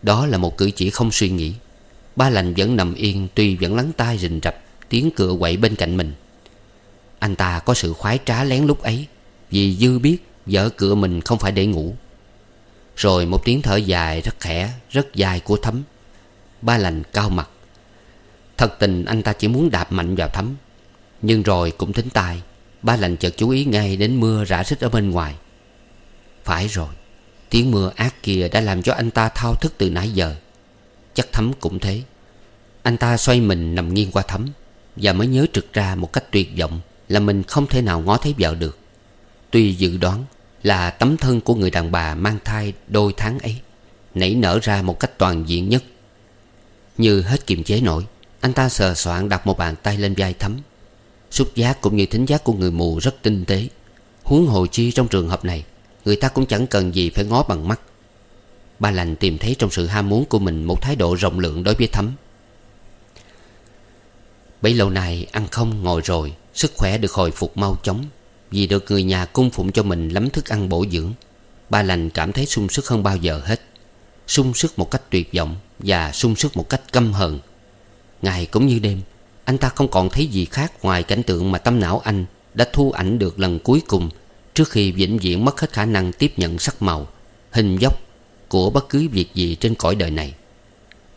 Đó là một cử chỉ không suy nghĩ. Ba lành vẫn nằm yên, Tuy vẫn lắng tai rình rập Tiếng cửa quậy bên cạnh mình. Anh ta có sự khoái trá lén lúc ấy, Vì dư biết Vợ cửa mình không phải để ngủ. Rồi một tiếng thở dài rất khẽ, Rất dài của thấm. Ba lành cao mặt Thật tình anh ta chỉ muốn đạp mạnh vào thấm. Nhưng rồi cũng thính tai, Ba lành chợt chú ý ngay đến mưa rã rít ở bên ngoài. Phải rồi, Tiếng mưa ác kia đã làm cho anh ta thao thức từ nãy giờ. Chắc thấm cũng thế. Anh ta xoay mình nằm nghiêng qua thấm Và mới nhớ trực ra một cách tuyệt vọng Là mình không thể nào ngó thấy vợ được. Tuy dự đoán là tấm thân của người đàn bà mang thai đôi tháng ấy Nảy nở ra một cách toàn diện nhất. Như hết kiềm chế nổi anh ta sờ soạn đặt một bàn tay lên vai thấm Xúc giác cũng như thính giác của người mù rất tinh tế. Huống hồ chi trong trường hợp này, Người ta cũng chẳng cần gì phải ngó bằng mắt. Ba lành tìm thấy trong sự ham muốn của mình Một thái độ rộng lượng đối với thấm Bấy lâu nay ăn không, ngồi rồi, Sức khỏe được hồi phục mau chóng. Vì được người nhà cung phụng cho mình lắm thức ăn bổ dưỡng, Ba lành cảm thấy sung sức hơn bao giờ hết. Sung sức một cách tuyệt vọng Và sung sức một cách căm hờn. Ngày cũng như đêm, Anh ta không còn thấy gì khác ngoài cảnh tượng mà tâm não anh Đã thu ảnh được lần cuối cùng Trước khi vĩnh viễn mất hết khả năng tiếp nhận sắc màu, Hình dốc Của bất cứ việc gì trên cõi đời này.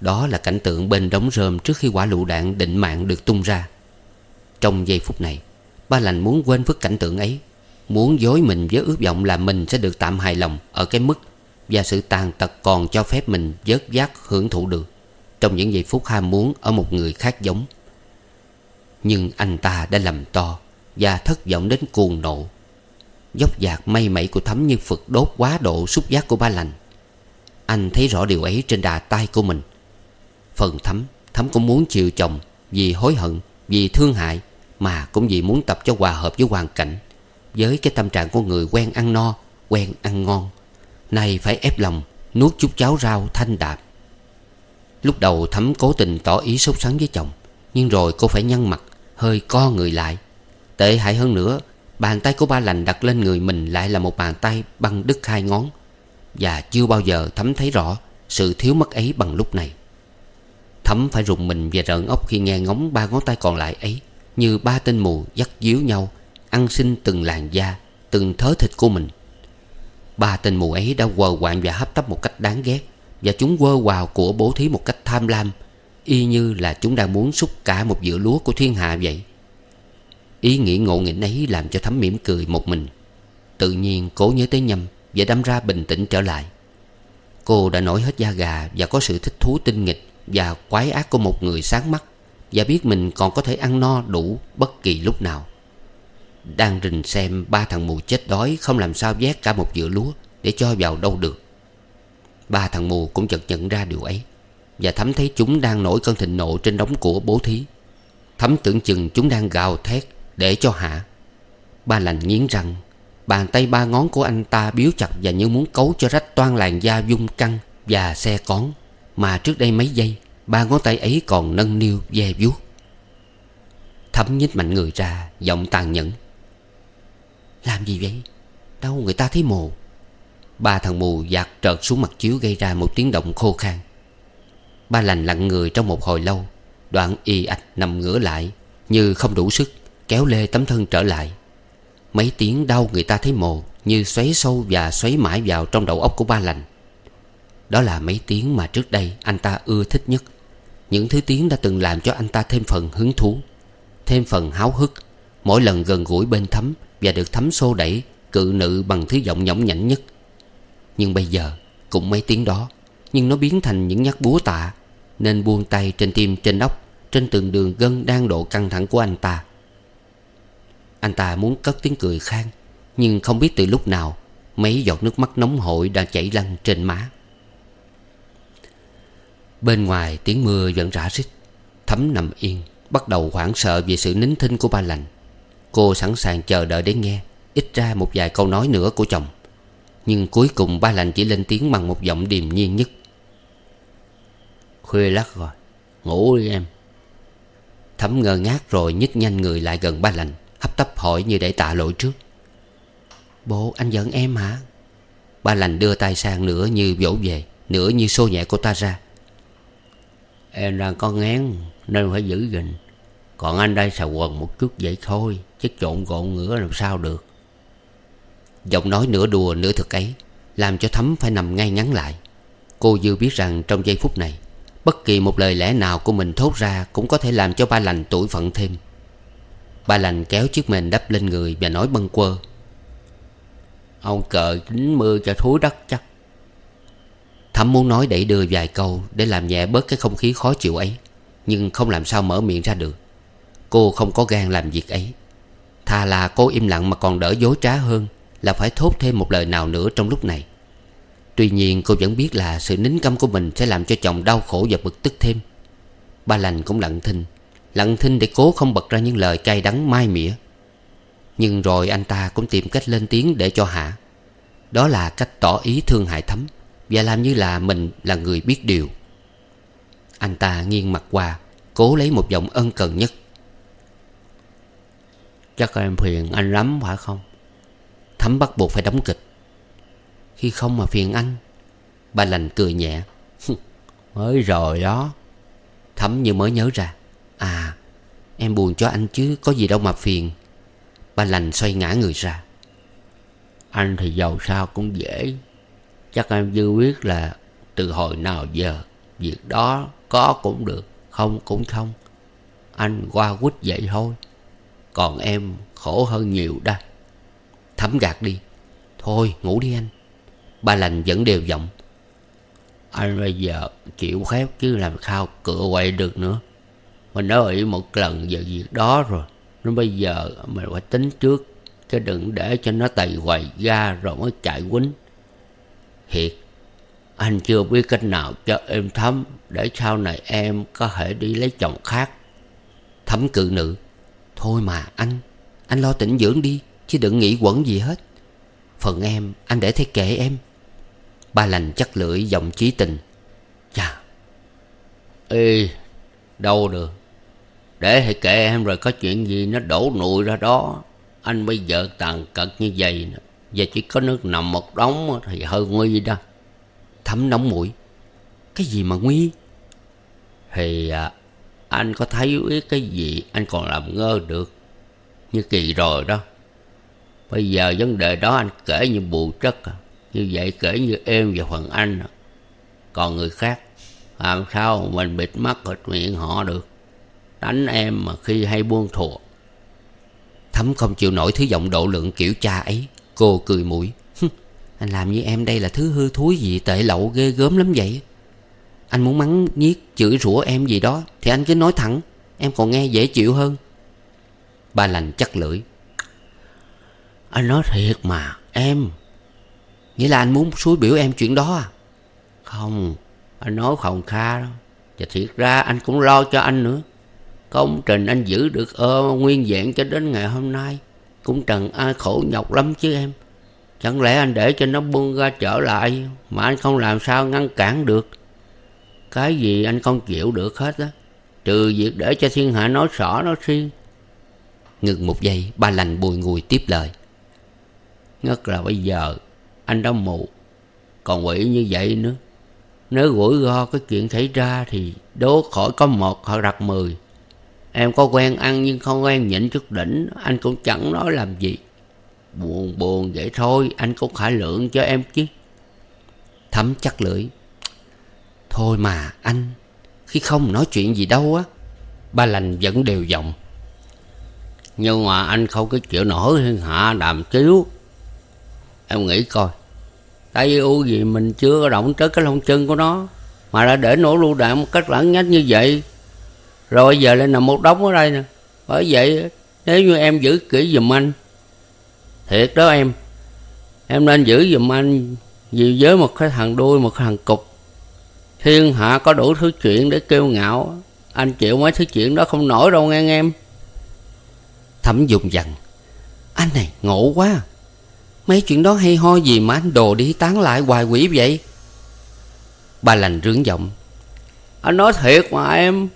Đó là cảnh tượng bên đống rơm Trước khi quả lựu đạn định mạng được tung ra. Trong giây phút này, Ba lành muốn quên vứt cảnh tượng ấy, Muốn dối mình với ước vọng là mình sẽ được tạm hài lòng Ở cái mức Và sự tàn tật còn cho phép mình dớt giác hưởng thụ được. Trong những giây phút ham muốn Ở một người khác giống. Nhưng anh ta đã lầm to Và thất vọng đến cuồng nộ. Dốc dạc may mẩy của thấm như phật đốt quá độ xúc giác của ba lành. Anh thấy rõ điều ấy trên đà tay của mình. Phần thấm Thấm cũng muốn chiều chồng Vì hối hận, Vì thương hại, Mà cũng vì muốn tập cho hòa hợp với hoàn cảnh, Với cái tâm trạng của người quen ăn no, Quen ăn ngon. Nay phải ép lòng Nuốt chút cháo rau thanh đạm. Lúc đầu thắm cố tình tỏ ý sốt sắng với chồng, Nhưng rồi cô phải nhăn mặt, Hơi co người lại. Tệ hại hơn nữa, Bàn tay của ba lành đặt lên người mình Lại là một bàn tay băng đứt hai ngón. Và chưa bao giờ thắm thấy rõ Sự thiếu mất ấy bằng lúc này. Thắm phải rùng mình và rợn ốc khi nghe ngóng ba ngón tay còn lại ấy, Như ba tên mù dắt díu nhau, Ăn xin từng làn da, Từng thớ thịt của mình. Ba tên mù ấy đã quờ quạng và hấp tấp một cách đáng ghét. Và chúng quơ quào của bố thí một cách tham lam, Y như là chúng đang muốn xúc cả một dựa lúa của thiên hạ vậy. Ý nghĩ ngộ nghĩnh ấy làm cho Thấm mỉm cười một mình. Tự nhiên cố nhớ tới nhâm Và đâm ra bình tĩnh trở lại. Cô đã nổi hết da gà Và có sự thích thú tinh nghịch Và quái ác của một người sáng mắt Và biết mình còn có thể ăn no đủ Bất kỳ lúc nào. Đang rình xem ba thằng mù chết đói Không làm sao vét cả một dựa lúa Để cho vào đâu được. Ba thằng mù cũng chợt nhận ra điều ấy Và thấm thấy chúng đang nổi cơn thịnh nộ Trên đống của bố thí. Thấm tưởng chừng chúng đang gào thét để cho hạ. Ba lành nghiến răng, Bàn tay ba ngón của anh ta biếu chặt Và như muốn cấu cho rách toan làn da dung căng Và xe con Mà trước đây mấy giây, Ba ngón tay ấy còn nâng niu, ve vuốt. Thấm nhích mạnh người ra, Giọng tàn nhẫn. Làm gì vậy? Đâu người ta thấy mồ. Ba thằng mù giạt trợt xuống mặt chiếu Gây ra một tiếng động khô khan. Ba lành lặng người trong một hồi lâu, Đoạn y ạch nằm ngửa lại, Như không đủ sức, Kéo lê tấm thân trở lại. Mấy tiếng đau người ta thấy mồ, Như xoáy sâu và xoáy mãi vào trong đầu óc của ba lành. Đó là mấy tiếng mà trước đây anh ta ưa thích nhất. Những thứ tiếng đã từng làm cho anh ta thêm phần hứng thú, Thêm phần háo hức, Mỗi lần gần gũi bên thấm Và được thấm xô đẩy, Cự nữ bằng thứ giọng nhõng nhảnh nhất. Nhưng bây giờ, Cũng mấy tiếng đó, Nhưng nó biến thành những nhát búa tạ, Nên buông tay trên tim, trên ốc Trên từng đường gân đang độ căng thẳng của anh ta. Anh ta muốn cất tiếng cười khang, Nhưng không biết từ lúc nào, Mấy giọt nước mắt nóng hổi đã chảy lăn trên má. Bên ngoài tiếng mưa vẫn rã rít, Thấm nằm yên, Bắt đầu hoảng sợ vì sự nín thinh của ba lành. Cô sẵn sàng chờ đợi để nghe, Ít ra một vài câu nói nữa của chồng. Nhưng cuối cùng ba lành chỉ lên tiếng bằng một giọng điềm nhiên nhất. Khuya lắc rồi, Ngủ đi em. Thấm ngơ ngác rồi nhích nhanh người lại gần ba lành, Hấp tấp hỏi như để tạ lỗi trước. Bộ anh giận em hả? Ba lành đưa tay sang nửa như vỗ về, Nửa như xô nhẹ cô ta ra. Em đang có ngán, Nên phải giữ gìn. Còn anh đây xà quần một chút vậy thôi, Chứ trộn gộn ngửa làm sao được. Giọng nói nửa đùa nửa thực ấy, Làm cho Thấm phải nằm ngay ngắn lại. Cô dư biết rằng trong giây phút này, Bất kỳ một lời lẽ nào của mình thốt ra Cũng có thể làm cho ba lành tuổi phận thêm. Ba lành kéo chiếc mền đắp lên người Và nói bâng quơ. Ông cờ kính mưa cho thúi đất chắc. Thắm muốn nói đẩy đưa vài câu Để làm nhẹ bớt cái không khí khó chịu ấy, Nhưng không làm sao mở miệng ra được. Cô không có gan làm việc ấy. Thà là cô im lặng mà còn đỡ dối trá hơn. Là phải thốt thêm một lời nào nữa trong lúc này. Tuy nhiên, cô vẫn biết là sự nín câm của mình Sẽ làm cho chồng đau khổ và bực tức thêm. Ba lành cũng lặng thinh Lặng thinh để cố không bật ra những lời cay đắng mai mỉa. Nhưng rồi anh ta cũng tìm cách lên tiếng để cho hạ. Đó là cách tỏ ý thương hại thấm Và làm như là mình là người biết điều. Anh ta nghiêng mặt qua, Cố lấy một giọng ân cần nhất. Chắc em phiền anh lắm phải không? Thấm bắt buộc phải đóng kịch. Khi không mà phiền anh Ba lành cười nhẹ. Mới rồi đó. Thấm như mới nhớ ra. À em buồn cho anh chứ, Có gì đâu mà phiền. Ba lành xoay ngã người ra. Anh thì giàu sao cũng dễ. Chắc em dư biết là Từ hồi nào giờ, Việc đó có cũng được, Không cũng không. Anh qua quýt vậy thôi. Còn em khổ hơn nhiều đây. Thấm gạt đi. Thôi, ngủ đi anh. Ba lành vẫn đều giọng. Anh bây giờ chịu phép chứ làm sao cửa quậy được nữa. Mình đã ủy một lần về việc đó rồi. Nên bây giờ mình phải tính trước, Chứ đừng để cho nó tày hoài ra rồi mới chạy quýnh. Thiệt, Anh chưa biết cách nào cho em thấm Để sau này em có thể đi lấy chồng khác. Thấm cự nữ, Thôi mà anh Anh lo tĩnh dưỡng đi. Chứ đừng nghĩ quẩn gì hết. Phần em anh để thấy kệ em. Ba lành chắc lưỡi giọng chí tình. Chà. Ê Đâu được. Để thì kệ em rồi có chuyện gì nó đổ nụi ra đó. Anh bây giờ tàn cật như vậy nè. Và chỉ có nước nằm một đống Thì hơi nguy đó. Thấm nóng mũi. Cái gì mà nguy? Thì à, anh có thấy biết cái gì Anh còn làm ngơ được Như kỳ rồi đó. Bây giờ vấn đề đó anh kể như bù chất à. Như vậy kể như em và phần anh à. Còn người khác, Làm sao mình bịt mắt bịt miệng họ được? Đánh em mà khi hay buông thùa. Thấm không chịu nổi thứ giọng độ lượng kiểu cha ấy. Cô cười mũi. Anh làm như em đây là thứ hư thúi gì tệ lậu ghê gớm lắm vậy? Anh muốn mắng nhiếc chửi rủa em gì đó Thì anh cứ nói thẳng. Em còn nghe dễ chịu hơn. Ba lành chắc lưỡi. Anh nói thiệt mà, Em. Nghĩa là anh muốn suối biểu em chuyện đó à? Không, Anh nói không kha đâu. Và thiệt ra anh cũng lo cho anh nữa. Công trình anh giữ được ơ nguyên vẹn cho đến ngày hôm nay. Cũng trần ai khổ nhọc lắm chứ em. Chẳng lẽ anh để cho nó buông ra trở lại Mà anh không làm sao ngăn cản được? Cái gì anh không chịu được hết á. Trừ việc để cho thiên hạ nói sỏ nó riêng. Ngừng một giây, Ba lành bùi ngùi tiếp lời. Nhất là bây giờ, Anh đã mù. Còn quỷ như vậy nữa. Nếu rủi ro cái chuyện xảy ra Thì đố khỏi có một, họ đặt mười. Em có quen ăn nhưng không quen nhịn chút đỉnh, Anh cũng chẳng nói làm gì. Buồn buồn vậy thôi, Anh cũng khả lượng cho em chứ. Thấm chắc lưỡi. Thôi mà, anh, Khi không nói chuyện gì đâu á, Ba lành vẫn đều giọng. Nhưng mà anh không có chịu nổi thiên hạ đàm chiếu Em nghĩ coi. Tại u gì mình chưa có động tới cái lông chân của nó, Mà đã để nổ lưu đạn một cách lãng nhách như vậy. Rồi giờ lên nằm một đống ở đây nè. Bởi vậy, nếu như em giữ kỹ giùm anh, Thiệt đó em Em nên giữ giùm anh Vì với một cái thằng đuôi, một cái thằng cục. Thiên hạ có đủ thứ chuyện để kêu ngạo, Anh chịu mấy thứ chuyện đó không nổi đâu nghe em. Thẩm dùng dằn Anh này ngộ quá. Mấy chuyện đó hay ho gì mà anh đồ đi tán lại hoài quỷ vậy? Ba lành rướng giọng. Anh nói thiệt mà em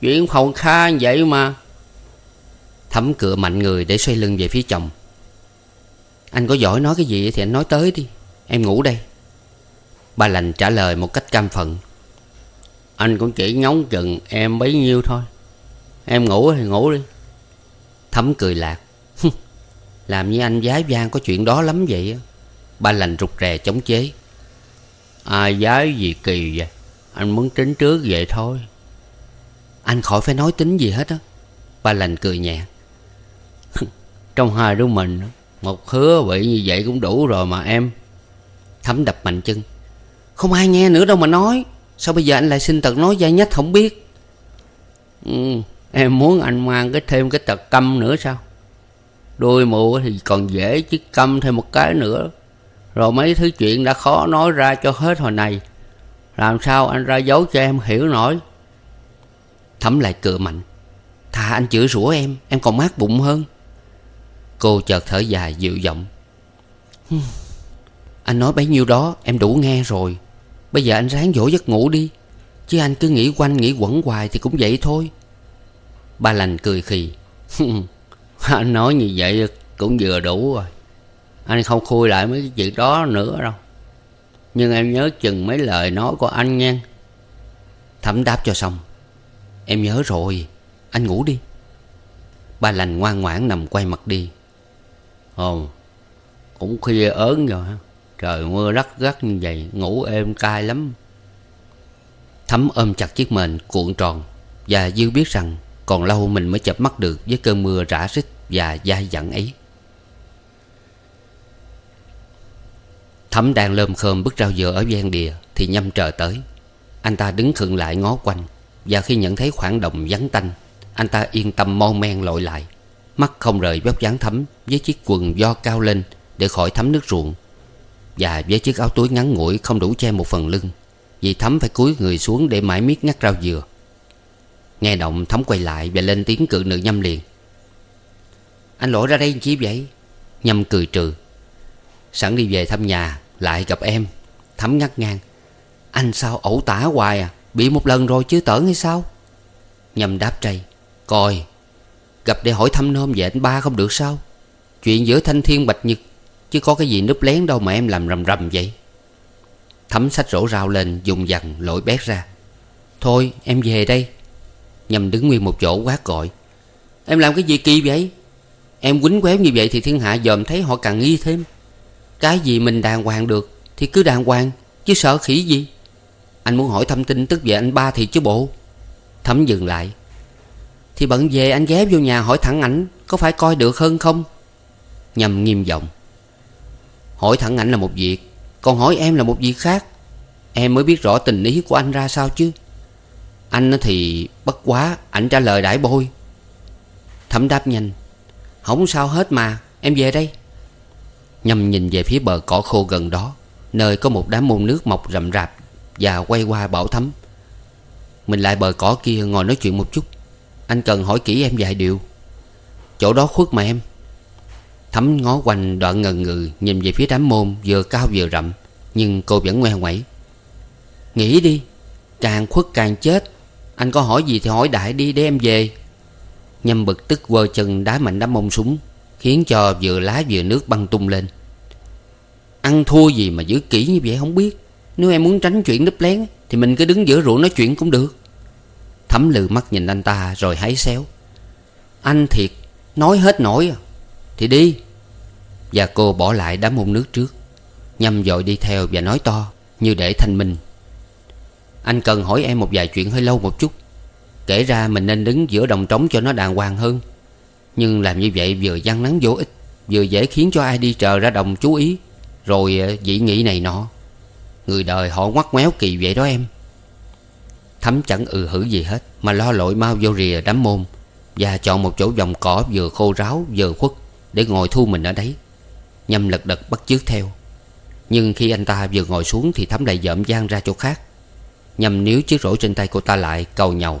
Chuyện phòng kha vậy mà. Thấm cựa mạnh người để xoay lưng về phía chồng. Anh có giỏi nói cái gì thì anh nói tới đi Em ngủ đây. Ba lành trả lời một cách cam phận. Anh cũng chỉ nhóng chừng em bấy nhiêu thôi. Em ngủ thì ngủ đi. Thấm cười lạc làm như anh giái vang có chuyện đó lắm vậy Ba lành rụt rè chống chế. Ai giái gì kỳ vậy? Anh muốn tính trước vậy thôi. Anh khỏi phải nói tính gì hết á. Ba lành cười nhẹ. Trong hai đứa mình Một hứa vậy như vậy cũng đủ rồi mà em. Thấm đập mạnh chân. Không ai nghe nữa đâu mà nói. Sao bây giờ anh lại xin tật nói dai nhất không biết? Ừ, Em muốn anh mang cái thêm cái tật câm nữa sao? Đuôi mù thì còn dễ, chứ câm thêm một cái nữa. Rồi mấy thứ chuyện đã khó nói ra cho hết hồi này. Làm sao anh ra dấu cho em hiểu nổi? Thấm lại cựa mạnh. Thà anh chửi rủa em Em còn mát bụng hơn. Cô chợt thở dài, dịu giọng. Anh nói bấy nhiêu đó, Em đủ nghe rồi. Bây giờ anh ráng dỗ giấc ngủ đi, Chứ anh cứ nghĩ quanh, nghĩ quẩn hoài Thì cũng vậy thôi. Ba lành cười khì. Anh nói như vậy cũng vừa đủ rồi. Anh không khui lại mấy cái chuyện đó nữa đâu. Nhưng em nhớ chừng mấy lời nói của anh nha. Thẩm đáp cho xong. Em nhớ rồi. Anh ngủ đi. Ba lành ngoan ngoãn nằm quay mặt đi. Ồ, Cũng khuya ớn rồi Trời mưa rắc rắc như vậy, Ngủ êm cay lắm. Thấm ôm chặt chiếc mền cuộn tròn. Và Dư biết rằng còn lâu mình mới chập mắt được Với cơn mưa rã rít và dai dẳng ấy. Thấm đang lơm khơm bức rau dừa ở ven đìa Thì nhâm trời tới. Anh ta đứng khựng lại ngó quanh Và khi nhận thấy khoảng đồng vắng tanh, Anh ta yên tâm mon men lội lại. Mắt không rời vóc dáng thấm Với chiếc quần do cao lên Để khỏi thấm nước ruộng Và với chiếc áo túi ngắn ngủi Không đủ che một phần lưng, Vì thấm phải cúi người xuống để mãi miết ngắt rau dừa. Nghe động thấm quay lại Và lên tiếng cự nữ nhâm liền. Anh lỗi ra đây chi vậy? Nhâm cười trừ. Sẵn đi về thăm nhà, Lại gặp em. Thấm ngắt ngang. Anh sao ẩu tả hoài à? Bị một lần rồi chứ tởn hay sao? Nhâm đáp trầy. Coi, Gặp để hỏi thăm nôm về anh ba không được sao? Chuyện giữa thanh thiên bạch nhật, Chứ có cái gì núp lén đâu mà em làm rầm rầm vậy. Thấm sách rổ rau lên, Dùng dằn lội bét ra. Thôi, em về đây. Nhâm đứng nguyên một chỗ quát gọi Em làm cái gì kỳ vậy? Em quýnh quéo như vậy thì thiên hạ dòm thấy họ càng nghi thêm. Cái gì mình đàng hoàng được Thì cứ đàng hoàng, Chứ sợ khỉ gì? Anh muốn hỏi thăm tin tức về anh ba thì chứ bộ. Thấm dừng lại. Thì bận về anh ghé vô nhà hỏi thẳng ảnh Có phải coi được hơn không? Nhâm nghiêm giọng. Hỏi thẳng ảnh là một việc, Còn hỏi em là một việc khác. Em mới biết rõ tình ý của anh ra sao chứ? Anh thì bất quá, Ảnh trả lời đãi bôi. Thấm đáp nhanh, Không sao hết mà, Em về đây. Nhâm nhìn về phía bờ cỏ khô gần đó, Nơi có một đám môn nước mọc rậm rạp Và quay qua bảo thấm. Mình lại bờ cỏ kia ngồi nói chuyện một chút. Anh cần hỏi kỹ em vài điều. Chỗ đó khuất mà em. Thấm ngó quanh đoạn ngần ngừ Nhìn về phía đám môn vừa cao vừa rậm, Nhưng cô vẫn ngoe ngoẩy. Nghĩ đi, Càng khuất càng chết. Anh có hỏi gì thì hỏi đại đi để em về. Nhâm bực tức quơ chân, đá mạnh đám mông súng, Khiến cho vừa lá vừa nước băng tung lên. Ăn thua gì mà giữ kỹ như vậy không biết. Nếu em muốn tránh chuyện núp lén, Thì mình cứ đứng giữa ruộng nói chuyện cũng được. Thấm lừ mắt nhìn anh ta rồi hái xéo. Anh thiệt, Nói hết nổi à. Thì đi. Và cô bỏ lại đám mông nước trước. Nhâm dội đi theo và nói to, Như để thanh minh. Anh cần hỏi em một vài chuyện hơi lâu một chút. Kể ra mình nên đứng giữa đồng trống cho nó đàng hoàng hơn. Nhưng làm như vậy vừa gian nắng vô ích, Vừa dễ khiến cho ai đi chờ ra đồng chú ý. Rồi ờ, dị nghị này nọ. Người đời họ ngoắt ngoéo kỳ vậy đó em. Thấm chẳng ừ hử gì hết, Mà lo lội mau vô rìa đám môn. Và chọn một chỗ vòng cỏ vừa khô ráo, vừa khuất, Để ngồi thu mình ở đấy. Nhâm lật đật bắt chước theo. Nhưng khi anh ta vừa ngồi xuống Thì Thấm lại dợm gian ra chỗ khác. Nhằm níu chiếc rổ trên tay cô ta lại, cầu nhau.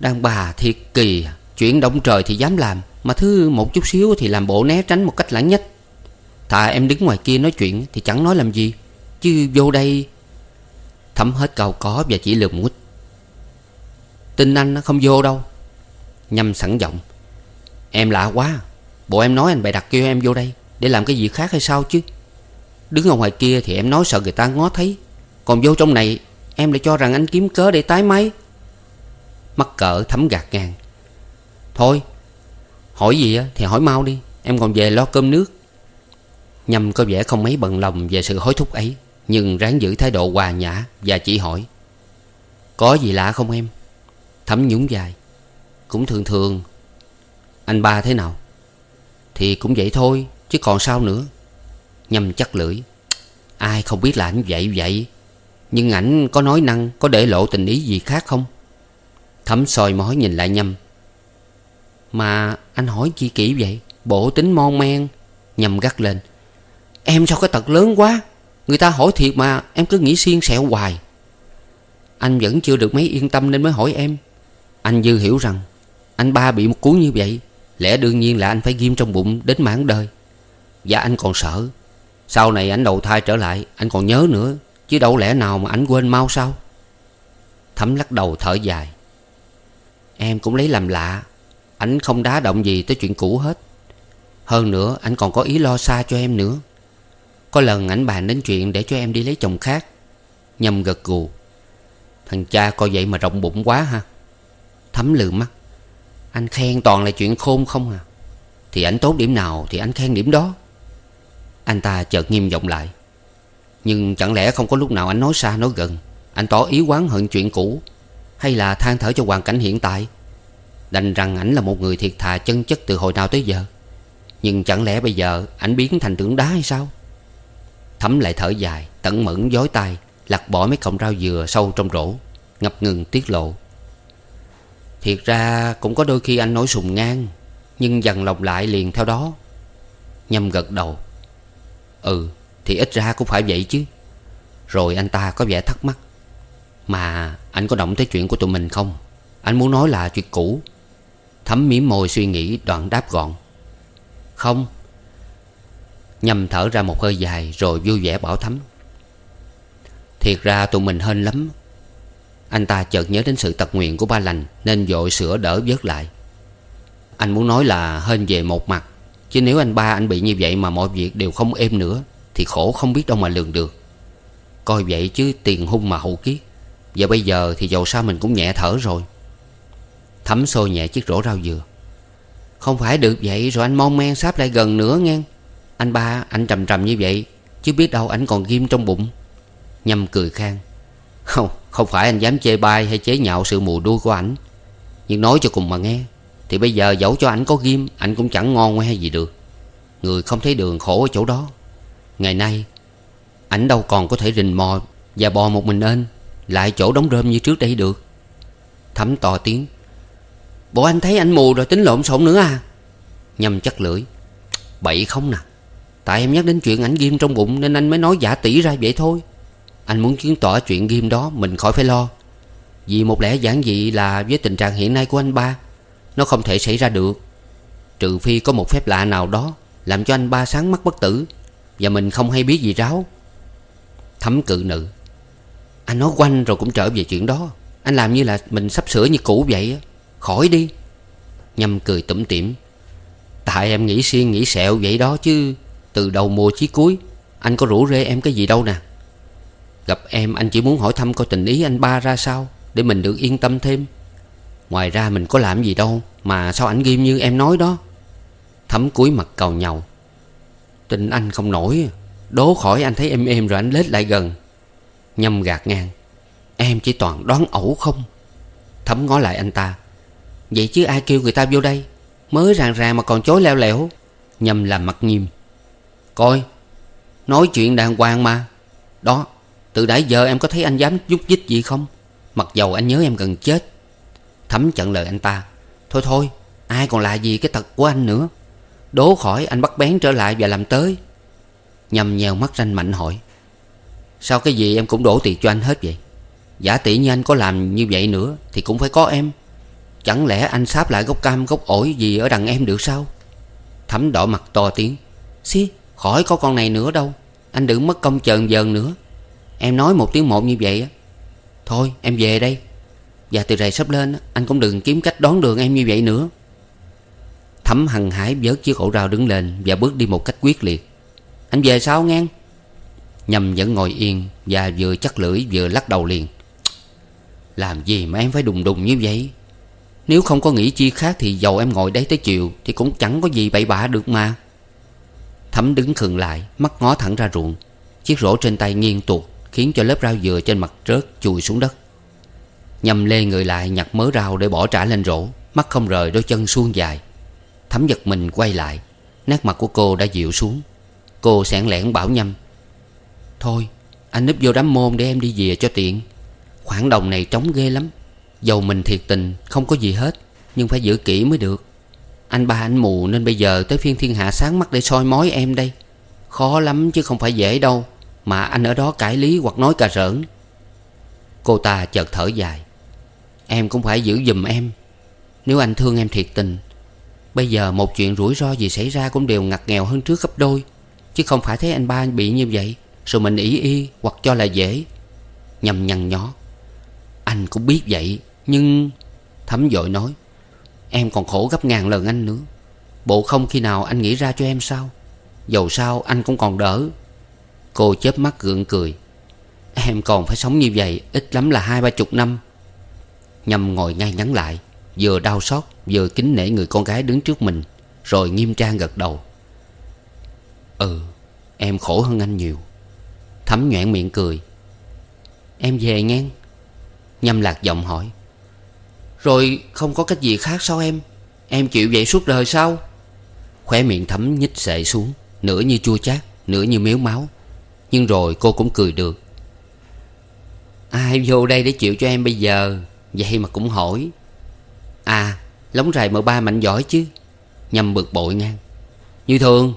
Đàn bà thiệt kỳ. Chuyện động trời thì dám làm, Mà thứ một chút xíu thì làm bộ né tránh một cách lãng nhất. Thà em đứng ngoài kia nói chuyện Thì chẳng nói làm gì, Chứ vô đây Thấm hết cầu có và chỉ lườm nguyết Tin anh nó không vô đâu. Nhâm sẵn giọng. Em lạ quá, Bộ em nói anh bày đặt kêu em vô đây Để làm cái gì khác hay sao chứ? Đứng ở ngoài kia thì em nói sợ người ta ngó thấy, Còn vô trong này Em lại cho rằng anh kiếm cớ để tái máy. Mắc cỡ thấm gạt ngang Thôi, Hỏi gì thì hỏi mau đi. Em còn về lo cơm nước. Nhâm có vẻ không mấy bận lòng về sự hối thúc ấy, Nhưng ráng giữ thái độ hòa nhã Và chỉ hỏi. Có gì lạ không em? Thấm nhún dài Cũng thường thường. Anh ba thế nào? Thì cũng vậy thôi, Chứ còn sao nữa? Nhâm chắc lưỡi. Ai không biết là anh vậy vậy? Nhưng ảnh có nói năng Có để lộ tình ý gì khác không? Thấm soi mói nhìn lại Nhâm. Mà anh hỏi chi kỹ vậy? Bộ tính mon men. Nhâm gắt lên. Em sao cái tật lớn quá? Người ta hỏi thiệt mà, em cứ nghĩ xiên xẹo hoài. Anh vẫn chưa được mấy yên tâm nên mới hỏi em. Anh dư hiểu rằng Anh ba bị một cú như vậy, Lẽ đương nhiên là anh phải ghim trong bụng đến mãn đời. Và anh còn sợ. Sau này anh đầu thai trở lại, Anh còn nhớ nữa. Chứ đâu lẽ nào mà anh quên mau sao? Thấm lắc đầu thở dài. Em cũng lấy làm lạ. Anh không đá động gì tới chuyện cũ hết. Hơn nữa anh còn có ý lo xa cho em nữa. Có lần ảnh bàn đến chuyện để cho em đi lấy chồng khác. Nhâm gật gù. Thằng cha coi vậy mà rộng bụng quá ha. Thấm lừ mắt. Anh khen toàn là chuyện khôn không à? Thì anh tốt điểm nào thì anh khen điểm đó. Anh ta chợt nghiêm giọng lại. Nhưng chẳng lẽ không có lúc nào anh nói xa, nói gần? Anh tỏ ý quán hận chuyện cũ. Hay là than thở cho hoàn cảnh hiện tại? Đành rằng ảnh là một người thiệt thà chân chất từ hồi nào tới giờ. Nhưng chẳng lẽ bây giờ ảnh biến thành tượng đá hay sao? Thấm lại thở dài, Tẩn mẫn dối tay, Lặt bỏ mấy cọng rau dừa sâu trong rổ, Ngập ngừng tiết lộ. Thiệt ra cũng có đôi khi anh nói sùng ngang, Nhưng dằn lòng lại liền theo đó. Nhâm gật đầu. Ừ thì ít ra cũng phải vậy chứ. Rồi anh ta có vẻ thắc mắc. Mà anh có động tới chuyện của tụi mình không? Anh muốn nói là chuyện cũ. Thấm miếm môi suy nghĩ đoạn đáp gọn. Không. Nhầm thở ra một hơi dài Rồi vui vẻ bảo Thấm. Thiệt ra tụi mình hên lắm. Anh ta chợt nhớ đến sự tật nguyện của ba lành Nên dội sửa đỡ vớt lại. Anh muốn nói là hên về một mặt, Chứ nếu anh ba anh bị như vậy Mà mọi việc đều không êm nữa thì khổ không biết đâu mà lường được. Coi vậy chứ tiền hung mà hậu kiết Và bây giờ thì dầu sao mình cũng nhẹ thở rồi. Thấm sôi nhẹ chiếc rổ rau dừa. Không phải được vậy rồi anh mong men sáp lại gần nữa nghe. Anh ba, anh trầm trầm như vậy, Chứ biết đâu anh còn ghim trong bụng. Nhâm cười khang. Không không phải anh dám chê bai hay chế nhạo sự mù đuôi của ảnh. Nhưng nói cho cùng mà nghe, Thì bây giờ dẫu cho ảnh có ghim, Ảnh cũng chẳng ngon hay gì được. Người không thấy đường khổ ở chỗ đó. Ngày nay, Ảnh đâu còn có thể rình mò Và bò một mình ên Lại chỗ đóng rơm như trước đây được. Thấm to tiếng, Bộ anh thấy anh mù rồi tính lộn xộn nữa à? Nhâm chắc lưỡi, Bậy không nè, Tại em nhắc đến chuyện ảnh ghim trong bụng Nên anh mới nói giả tỷ ra vậy thôi. Anh muốn chứng tỏ chuyện ghim đó, Mình khỏi phải lo. Vì một lẽ giản dị là với tình trạng hiện nay của anh ba, Nó không thể xảy ra được. Trừ phi có một phép lạ nào đó Làm cho anh ba sáng mắt bất tử. Và mình không hay biết gì ráo. Thấm cự nữ. Anh nói quanh rồi cũng trở về chuyện đó. Anh làm như là mình sắp sửa như cũ vậy Khỏi đi. Nhâm cười tủm tỉm. Tại em nghĩ xiên, nghĩ sẹo vậy đó chứ. Từ đầu mùa chí cuối, Anh có rủ rê em cái gì đâu nè. Gặp em, anh chỉ muốn hỏi thăm coi tình ý anh ba ra sao, Để mình được yên tâm thêm. Ngoài ra mình có làm gì đâu, Mà sao ảnh ghim như em nói đó. Thấm cúi mặt cầu nhau Tình anh không nổi. Đố khỏi anh thấy em êm rồi anh lết lại gần. Nhâm gạt ngang. Em chỉ toàn đoán ẩu không? Thấm ngó lại anh ta. Vậy chứ ai kêu người ta vô đây? Mới ràng ràng mà còn chối leo lẻo. Nhâm làm mặt nghiêm. Coi, Nói chuyện đàng hoàng mà. Đó, Từ nãy giờ em có thấy anh dám giúp dích gì không? Mặc dầu anh nhớ em gần chết. Thấm chặn lời anh ta. Thôi thôi, Ai còn là gì cái tật của anh nữa? Đố khỏi anh bắt bén trở lại và làm tới. Nhâm nhèo mắt ranh mạnh hỏi, Sao cái gì em cũng đổ tiền cho anh hết vậy? Giả tỷ như anh có làm như vậy nữa Thì cũng phải có em. Chẳng lẽ anh sáp lại gốc cam gốc ổi gì ở đằng em được sao? Thấm đỏ mặt to tiếng, Xí, khỏi có con này nữa đâu. Anh đừng mất công chờn dờn nữa. Em nói một tiếng một như vậy á. Thôi, em về đây. Và từ rày sắp lên Anh cũng đừng kiếm cách đón đường em như vậy nữa. Thấm hằng hái vớt chiếc ổ rau đứng lên Và bước đi một cách quyết liệt. Anh về sao ngang? Nhâm vẫn ngồi yên Và vừa chắc lưỡi vừa lắc đầu liền. Làm gì mà em phải đùng đùng như vậy? Nếu không có nghĩ chi khác Thì dầu em ngồi đấy tới chiều Thì cũng chẳng có gì bậy bạ được mà. Thấm đứng khừng lại, Mắt ngó thẳng ra ruộng. Chiếc rổ trên tay nghiêng tuột, Khiến cho lớp rau dừa trên mặt rớt chùi xuống đất. Nhâm lê người lại nhặt mớ rau để bỏ trả lên rổ, Mắt không rời đôi chân suông dài. Thấm giật mình quay lại. Nét mặt của cô đã dịu xuống. Cô sẻn lẻn bảo Nhâm, Thôi, anh núp vô đám môn để em đi về cho tiện. Khoản đồng này trống ghê lắm. Dầu mình thiệt tình, không có gì hết, Nhưng phải giữ kỹ mới được. Anh ba anh mù nên bây giờ tới phiên thiên hạ sáng mắt để soi mói em đây. Khó lắm chứ không phải dễ đâu, Mà anh ở đó cãi lý hoặc nói cà rỡn. Cô ta chợt thở dài, Em cũng phải giữ giùm em. Nếu anh thương em thiệt tình Bây giờ một chuyện rủi ro gì xảy ra Cũng đều ngặt nghèo hơn trước gấp đôi. Chứ không phải thấy anh ba bị như vậy, Rồi mình ý y hoặc cho là dễ. Nhầm nhằn nhó. Anh cũng biết vậy, Nhưng Thấm dội nói, Em còn khổ gấp ngàn lần anh nữa. Bộ không khi nào anh nghĩ ra cho em sao? Dầu sao anh cũng còn đỡ. Cô chớp mắt gượng cười, Em còn phải sống như vậy, Ít lắm là hai ba chục năm. Nhâm ngồi ngay ngắn lại. Vừa đau xót, Vừa kính nể người con gái đứng trước mình, Rồi nghiêm trang gật đầu. Ừ Em khổ hơn anh nhiều. Thấm nhoẹn miệng cười. Em về nghe Nhâm lạc giọng hỏi. Rồi không có cách gì khác sao em? Em chịu vậy suốt đời sao? Khóe miệng thấm nhích sệ xuống, Nửa như chua chát, Nửa như miếu máu. Nhưng rồi cô cũng cười được. Ai vô đây để chịu cho em bây giờ? Vậy mà cũng hỏi. À Lóng rài mợ ba mạnh giỏi chứ. Nhâm bực bội ngang. Như thường,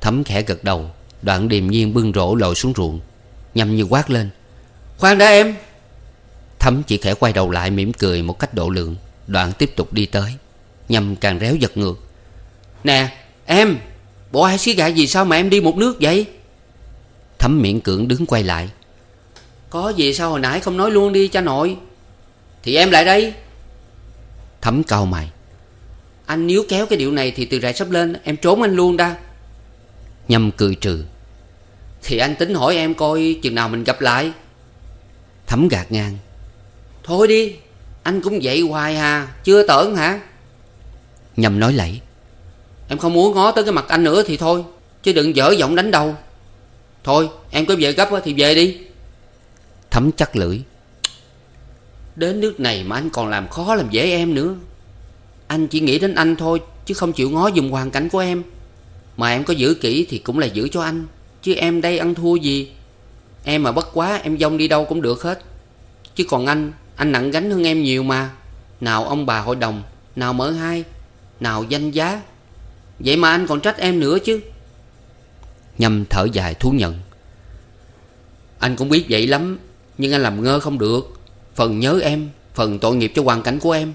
Thấm khẽ gật đầu, Đoạn điềm nhiên bưng rổ lội xuống ruộng Nhâm như quát lên. Khoan đã em. Thấm chỉ khẽ quay đầu lại mỉm cười một cách độ lượng, Đoạn tiếp tục đi tới Nhâm càng réo giật ngược. Nè, em, Bộ hai xí gà gì sao mà em đi một nước vậy? Thấm miệng cưỡng đứng quay lại. Có gì sao hồi nãy không nói luôn đi cha nội? Thì em lại đây. Thấm cau mày. Anh nếu kéo cái điệu này thì từ rày sắp lên Em trốn anh luôn đa Nhâm cười trừ. Thì anh tính hỏi em coi chừng nào mình gặp lại. Thấm gạt ngang. Thôi đi Anh cũng vậy hoài hà Chưa tởn hả? Nhâm nói lẫy. Em không muốn ngó tới cái mặt anh nữa thì thôi Chứ đừng dở giọng đánh đầu. Thôi em có về gấp thì về đi. Thấm chắc lưỡi Đến nước này mà anh còn làm khó làm dễ em nữa. Anh chỉ nghĩ đến anh thôi, Chứ không chịu ngó dùng hoàn cảnh của em. Mà em có giữ kỹ thì cũng là giữ cho anh, Chứ em đây ăn thua gì? Em mà bất quá, em dông đi đâu cũng được hết. Chứ còn anh Anh nặng gánh hơn em nhiều mà. Nào ông bà hội đồng, Nào mở hai, Nào danh giá. Vậy mà anh còn trách em nữa chứ. Nhâm thở dài thú nhận. Anh cũng biết vậy lắm, Nhưng anh làm ngơ không được. Phần nhớ em, Phần tội nghiệp cho hoàn cảnh của em.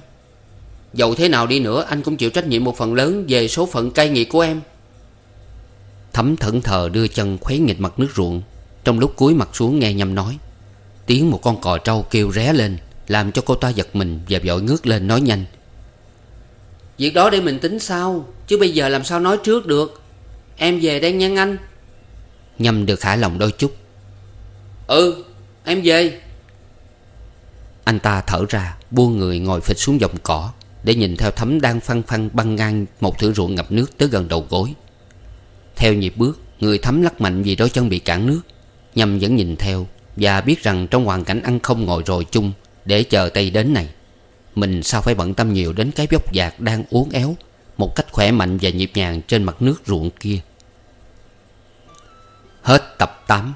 Dầu thế nào đi nữa, Anh cũng chịu trách nhiệm một phần lớn Về số phận cay nghiệt của em. Thấm thẫn thờ đưa chân khuấy nghịch mặt nước ruộng. Trong lúc cúi mặt xuống nghe nhầm nói, Tiếng một con cò trâu kêu ré lên, Làm cho cô ta giật mình Và vội ngước lên nói nhanh. Việc đó để mình tính sau Chứ bây giờ làm sao nói trước được? Em về đây nha anh. Nhâm được thả lòng đôi chút. Ừ em về. Anh ta thở ra, Buông người ngồi phịch xuống dòng cỏ, Để nhìn theo thấm đang phăng phăng băng ngang Một thửa ruộng ngập nước tới gần đầu gối. Theo nhịp bước, Người thấm lắc mạnh vì đôi chân bị cản nước. Nhâm vẫn nhìn theo Và biết rằng trong hoàn cảnh ăn không ngồi rồi chung Để chờ tay đến này, Mình sao phải bận tâm nhiều đến cái vóc dạc đang uốn éo Một cách khỏe mạnh và nhịp nhàng trên mặt nước ruộng kia. Hết tập 8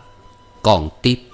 Còn tiếp.